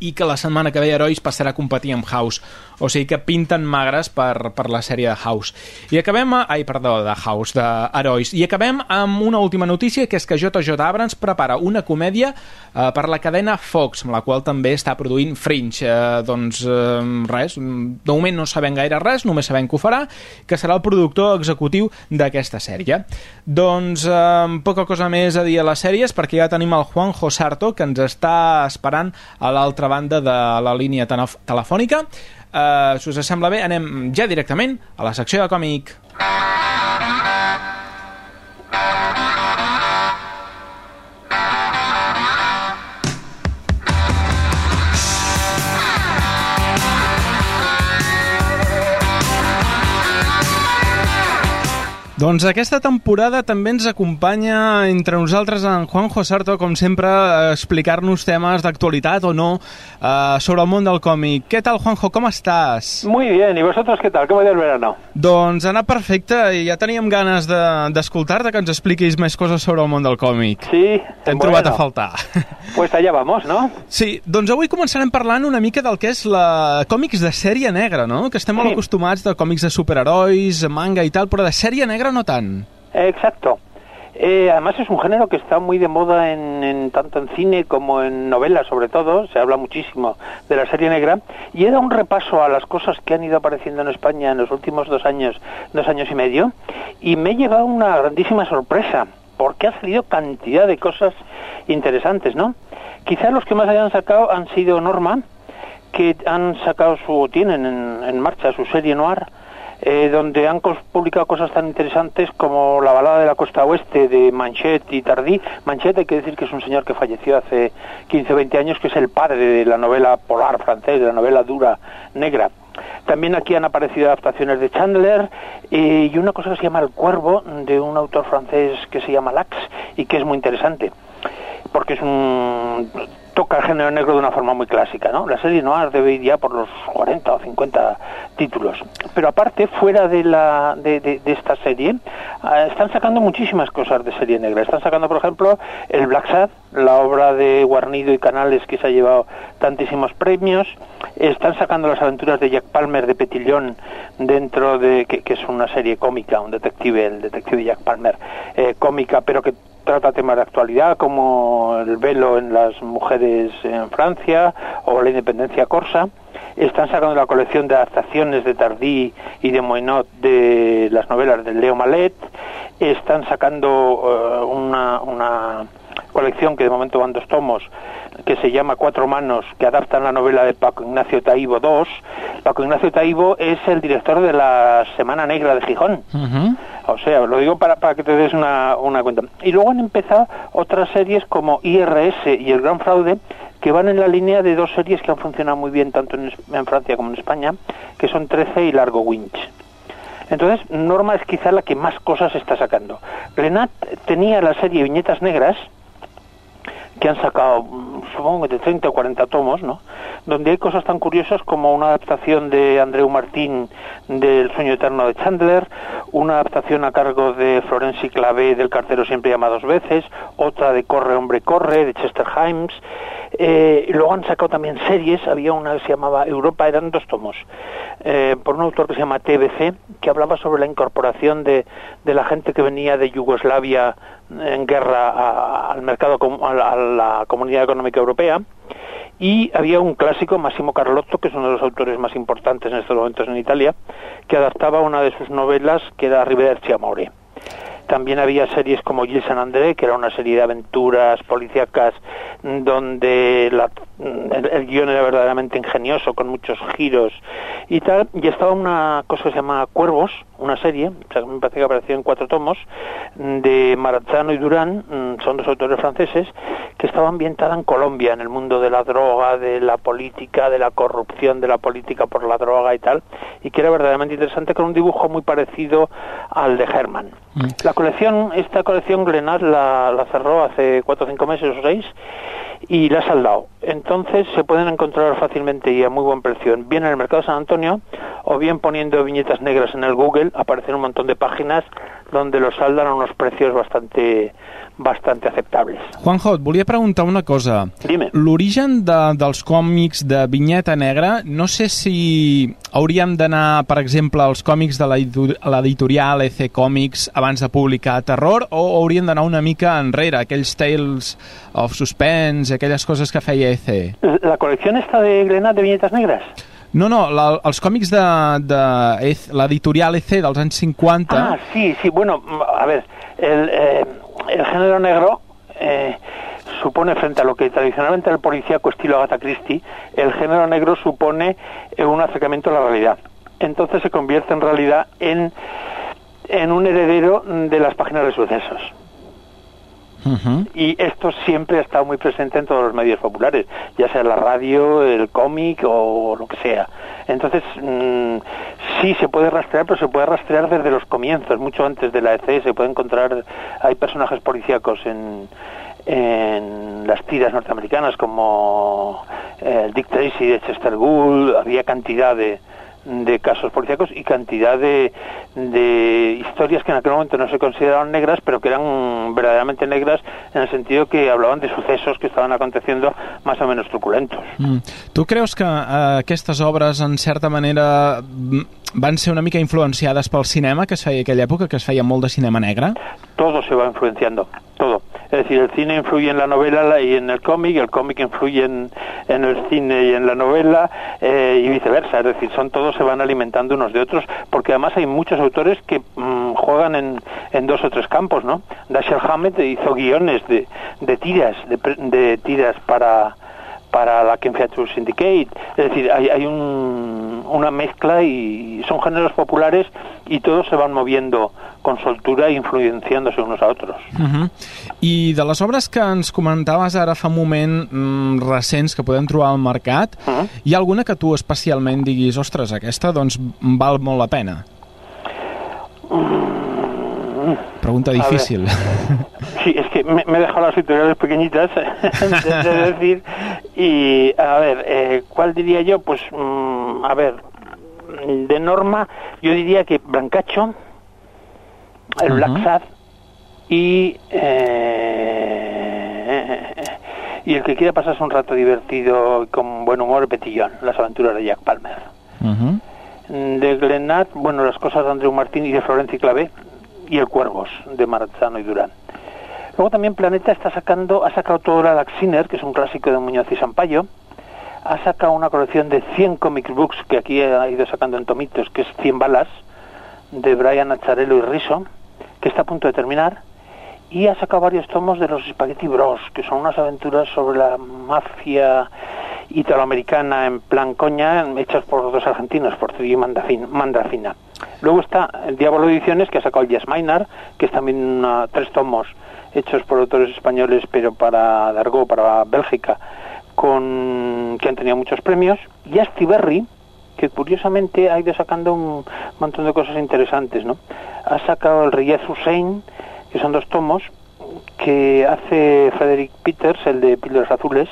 i que la setmana que ve Herois passarà a competir amb House. O sigui que pinten magres per, per la sèrie de House. I acabem... A... Ai, perdó, de House, de Herois. I acabem amb una última notícia, que és que JJ Abrams prepara una comèdia eh, per la cadena Fox, amb la qual també està produint Fringe. Eh, doncs eh, res, de moment no sabem gaire res, només sabem que ho farà, que serà el productor executiu d'aquesta sèrie. Doncs eh, poca cosa més a dir a les sèries, perquè ja tenim el Juanjo Sarto, que ens està esperant a l'altra banda de la línia telefònica. Uh, si us sembla bé, anem ja directament a la secció de còmic. Doncs aquesta temporada també ens acompanya entre nosaltres en Juanjo Sarto, com sempre, a explicar-nos temes d'actualitat o no eh, sobre el món del còmic. Què tal, Juanjo, com estàs? Muy bien, ¿y vosotros qué tal? ¿Cómo ha ido el verano? Doncs ha anat perfecte i ja teníem ganes de- d'escoltar-te, que ens expliquis més coses sobre el món del còmic. Sí, T'hem bueno. trobat a faltar. Pues allá vamos, ¿no? Sí, doncs avui començarem parlant una mica del que és la còmics de sèrie negra, no? Que estem molt Sí. acostumats de còmics de superherois, manga i tal, però de sèrie negra no tant. Exacto. Eh, además es un género que está muy de moda en, tanto en cine como en novelas, sobre todo. Se habla muchísimo de la serie negra. Y dado un repaso a las cosas que han ido apareciendo en España en los últimos dos años, dos años y medio, y me he llevado una grandísima sorpresa, porque ha salido cantidad de cosas interesantes, ¿no? Quizás los que más hayan sacado han sido Norma, que han sacado su, tienen en, en marcha su serie noir, eh, donde han publicado cosas tan interesantes como la balada de la costa oeste de Manchet y Tardí. Manchet hay que decir que es un señor que falleció hace 15 o 20 años, que es el padre de la novela polar francés, de la novela dura negra. También aquí han aparecido adaptaciones de Chandler eh, y una cosa que se llama El Cuervo, de un autor francés que se llama Lax y que es muy interesante porque es un toca el género negro de una forma muy clásica, ¿no? La serie noir debe ir ya por los 40 o 50 títulos. Pero aparte, fuera de, la, de, esta serie, ah, están sacando muchísimas cosas de serie negra. Están sacando, por ejemplo, el Black Sad, la obra de Guarnido y Canales que se ha llevado tantísimos premios. Están sacando las aventuras de Jack Palmer de Petillón dentro de que, que es una serie cómica, un detective, el detective Jack Palmer, eh, cómica, pero que trata temas de actualidad como el velo en las mujeres en Francia o la independencia corsa. Están sacando la colección de adaptaciones de Tardí y de Moinot de las novelas de Leo Malet. Están sacando eh, una, una colección que de momento van dos tomos que se llama Cuatro Manos, que adaptan la novela de Paco Ignacio Taibo II. Paco Ignacio Taibo es el director de la Semana Negra de Gijón. O sea, lo digo para, para que te des una, una cuenta. Y luego han empezado otras series como IRS y El Gran Fraude, que van en la línea de dos series que han funcionado muy bien tanto en, en Francia como en España, que son 13 y Largo Winch. Entonces, Norma es quizá la que más cosas está sacando. Glenat tenía la serie Viñetas Negras, que han sacado, mm, supongo que de 30 o 40 tomos, ¿no? Donde hay cosas tan curiosas como una adaptación de Andreu Martín del Sueño Eterno de Chandler, una adaptación a cargo de Florenci Clavé del Cartero Siempre Llama Dos Veces, otra de Corre Hombre Corre de Chester Himes, eh, luego han sacado también series, había una que se llamaba Europa, eran dos tomos, eh, por un autor que se llama TBC, que hablaba sobre la incorporación de, de la gente que venía de Yugoslavia en guerra al mercado, a la, a la Comunidad Económica Europea. Y había un clásico, Massimo Carlotto, que es uno de los autores más importantes en estos momentos en Italia, que adaptaba una de sus novelas, que era Arrivederci Amore. También había series como Gilles San André, que era una serie de aventuras policíacas donde el, el guion era verdaderamente ingenioso, con muchos giros y tal. Y estaba una cosa que se llama Cuervos, una serie, me parece que apareció en cuatro tomos, de Maranzano y Durán, mm, son dos autores franceses, que estaba ambientada en Colombia, en el mundo de la droga, de la política, de la corrupción, de la política por la droga y tal, y que era verdaderamente interesante, con un dibujo muy parecido al de Herman. La colección, esta colección Glenat la, la cerró hace cuatro o cinco meses o seis y la ha saldado. Entonces se pueden encontrar fácilmente y a muy buen precio, bien en el mercado de San Antonio o bien poniendo viñetas negras en el Google, aparecen un montón de páginas donde los saldan a unos precios bastante bastante aceptables. Juanjo, et volia preguntar una cosa. Dime. L'origen de, dels còmics de Vinyeta Negra, no sé si hauríem d'anar, per exemple, als còmics de l'editor- l'editorial EC Comics abans de publicar Terror, o hauríem d'anar una mica enrere, aquells Tales of Suspense, aquelles coses que feia EC? ¿La colección esta de Glenat de viñetas negras? No, no, la, els còmics de, de EC l'editorial EC dels anys 50... Ah, sí, sí, bueno, a ver, el, eh, el género negro eh, supone, frente a lo que tradicionalmente era el policíaco estilo Agatha Christie, el género negro supone eh, un acercamiento a la realidad. Entonces se convierte en realidad en, en un heredero de las páginas de sucesos. Y esto siempre ha estado muy presente en todos los medios populares, ya sea la radio, el cómic o lo que sea. Entonces, mm, sí se puede rastrear, pero se puede rastrear desde los comienzos, mucho antes de la EC. Se puede encontrar, hay personajes policíacos en, en las tiras norteamericanas como eh, Dick Tracy de Chester Gould, había cantidad de, de casos policíacos y cantidad de, de historias que en aquel momento no se consideraban negras, pero que eran verdaderamente negras en el sentido que hablaban de sucesos que estaban aconteciendo más o menos truculentos. Mm. Tu creus que eh, aquestes obres, en certa manera, van ser una mica influenciades pel cinema que es feia aquella època, que es feia molt de cinema negre? todo se va influenciando. Es decir, el cine influye en la novela la- y en el cómic, el cómic influye en, en el cine y en la novela, eh, y viceversa. Es decir, son todos se van alimentando unos de otros, porque además hay muchos autores que mm, juegan en, dos o tres campos, ¿no? Dashiell Hammett hizo guiones de, de tiras, de, de tiras para para la Ken Feature Syndicate. Es decir, hay, hay un- una mezcla y son géneros populares y todos se van moviendo con soltura e influenciándose unos a otros. Uh -huh. I de les obres que ens comentaves ara fa un moment mm, recents que podem trobar al mercat, uh -huh. hi ha alguna que tu especialment diguis ostres, aquesta doncs val molt la pena? Pregunta difícil. Sí, es que me, me he dejado las editoriales pequeñitas, de, de decir, y a ver, eh, ¿cuál diría yo? Pues, mm, a ver, de norma, yo diría que Brancacho, el Black. Sad y, eh, y el que quiera pasarse un rato divertido con buen humor, Petillón, las aventuras de Jack Palmer. Uh -huh. De Glenat, bueno, las cosas de Andreu Martín y de Florencia y Clavé, y El Cuervos, de Marzano y Durán. Luego también Planeta está sacando, ha sacado todo la Daxiner, que es un clásico de Muñoz y Sampaio, ha sacado una colección de 100 comic books que aquí ha ido sacando en tomitos, que es 100 balas, de Brian Acharello y Riso, que está a punto de terminar, y ha sacado varios tomos de los Spaghetti Bros, que son unas aventuras sobre la mafia italoamericana en plan coña, hechas por dos argentinos, por y Mandafin- Mandrafina. Luego está el Diablo Ediciones, que ha sacado Jazz Maynard, que es también una- tres tomos hechos por autores españoles, pero para Dargo, para Bélgica, con que han tenido muchos premios. Y Astiberri, que curiosamente ha ido sacando un montón de cosas interesantes, ¿no? Ha sacado el Reyes Hussein, que son dos tomos, que hace Frederick Peters, el de Píldoras Azules,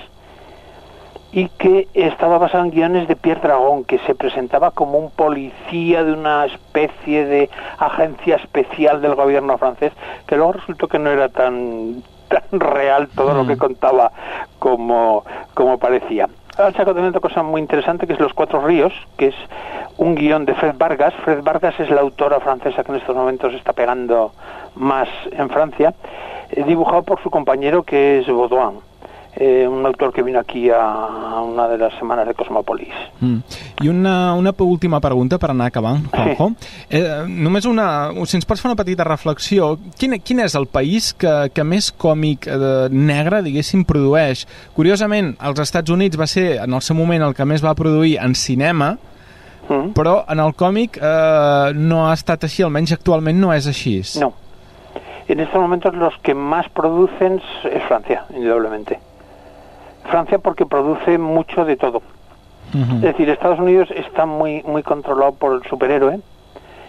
y que estaba basado en guiones de Pierre Dragón, que se presentaba como un policía de una especie de agencia especial del gobierno francés, que luego resultó que no era tan, tan real todo lo que contaba como, como parecía. Ha sacado también otra cosa muy interesante que es Los Cuatro Ríos, que es un guion de Fred Vargas. Fred Vargas es la autora francesa que en estos momentos está pegando más en Francia, eh, dibujado por su compañero que es Baudouin, eh, un autor que vino aquí a, a una de las semanas de Cosmopolis. Mm. I una, una última pregunta per anar acabant, Juanjo. Eh, només una... Si ens pots fer una petita reflexió, quin, quin és el país que, que més còmic eh, negre, diguéssim, produeix? Curiosament, als Estats Units va ser, en el seu moment, el que més va produir en cinema, Mm. però en el còmic eh, no ha estat així, almenys actualment no és així. No. En estos momentos los que más producen es Francia, indudablemente. Francia porque produce mucho de todo. Es decir, Estados Unidos está muy muy controlado por el superhéroe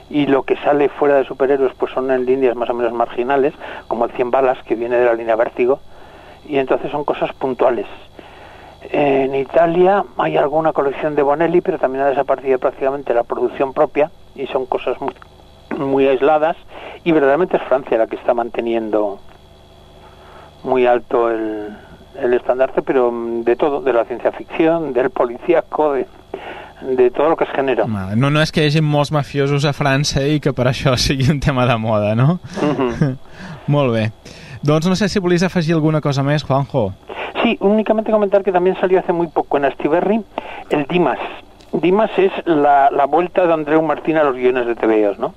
y lo que sale fuera de superhéroes pues son en líneas más o menos marginales, como el 100 balas que viene de la línea Vértigo y entonces son cosas puntuales. En Italia hay alguna colección de Bonelli, pero también ha desaparecido prácticamente la producción propia y son cosas muy, muy aisladas y verdaderamente es Francia la que está manteniendo muy alto el, el estandarte, pero mm, de todo, de la ciencia ficción, del policíaco, de, de todo lo que es género. Vale. No, no és que hi hagi molts mafiosos a França i que per això sigui un tema de moda, no? Molt bé. Doncs no sé si volies afegir alguna cosa més, Juanjo. Sí, únicamente comentar que también salió hace muy poco en Astiberri el Dimas. Dimas es la, la vuelta de Andreu Martín a los guiones de TVOs, ¿no?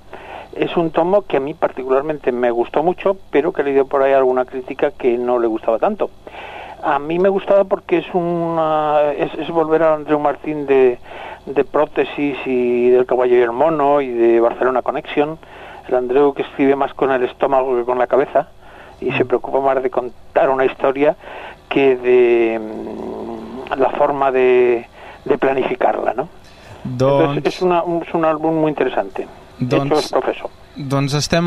Es un tomo que a mí particularmente me gustó mucho, pero que he leído por ahí alguna crítica que no le gustaba tanto. A mí me gustaba porque es una, es, es volver a Andreu Martín de, de prótesis y del caballo y el mono y de Barcelona Connection. El Andreu que escribe más con el estómago que con la cabeza y se preocupa más de contar una historia que de mm, la forma de, de planificarla, ¿no? Doncs, Entonces, es, una- un, es un álbum muy interesante. De hecho, Doncs- es profesor. doncs estem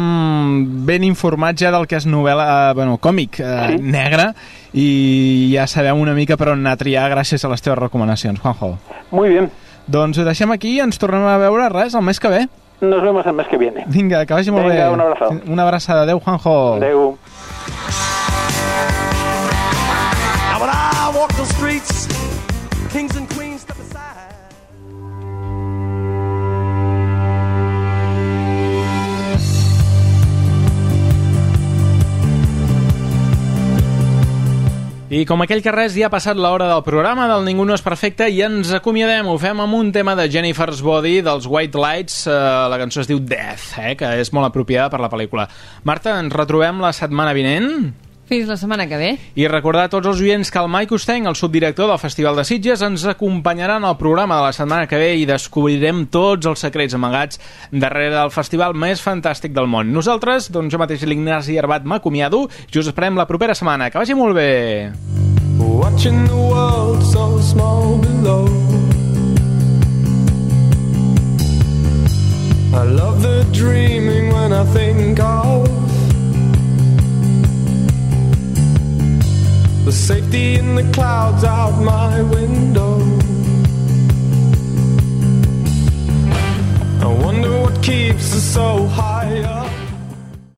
ben informats ja del que és novel·la, eh, bueno, còmic eh, Sí. negre i ja sabeu una mica per on anar a triar gràcies a les teves recomanacions, Juanjo. Muy bien. Doncs ho deixem aquí i ens tornem a veure res el mes que ve. Nos vemos el mes que viene. Vinga, que vagi molt Vinga, bé. un abrazo. Una abraçada. Adéu, Juanjo. Adéu. Now when I walk the streets, kings and I com aquell que res, ja ha passat l'hora del programa del Ningú no és perfecte i ens acomiadem. Ho fem amb un tema de Jennifer's Body, dels White Lights. Eh, la cançó es diu Death, eh, que és molt apropiada per la pel·lícula. Marta, ens retrobem la setmana vinent? Fins la setmana que ve. I recordar a tots els oients que el Mike Usteng, el subdirector del Festival de Sitges, ens acompanyarà en el programa de la setmana que ve i descobrirem tots els secrets amagats darrere del festival més fantàstic del món. Nosaltres, doncs jo mateix l'Ignasi Arbat m'acomiado i us esperem la propera setmana. Que vagi molt bé! Watching the world so small below. I love the dreaming when I think of the safety in the clouds out my window. I wonder what keeps us so high.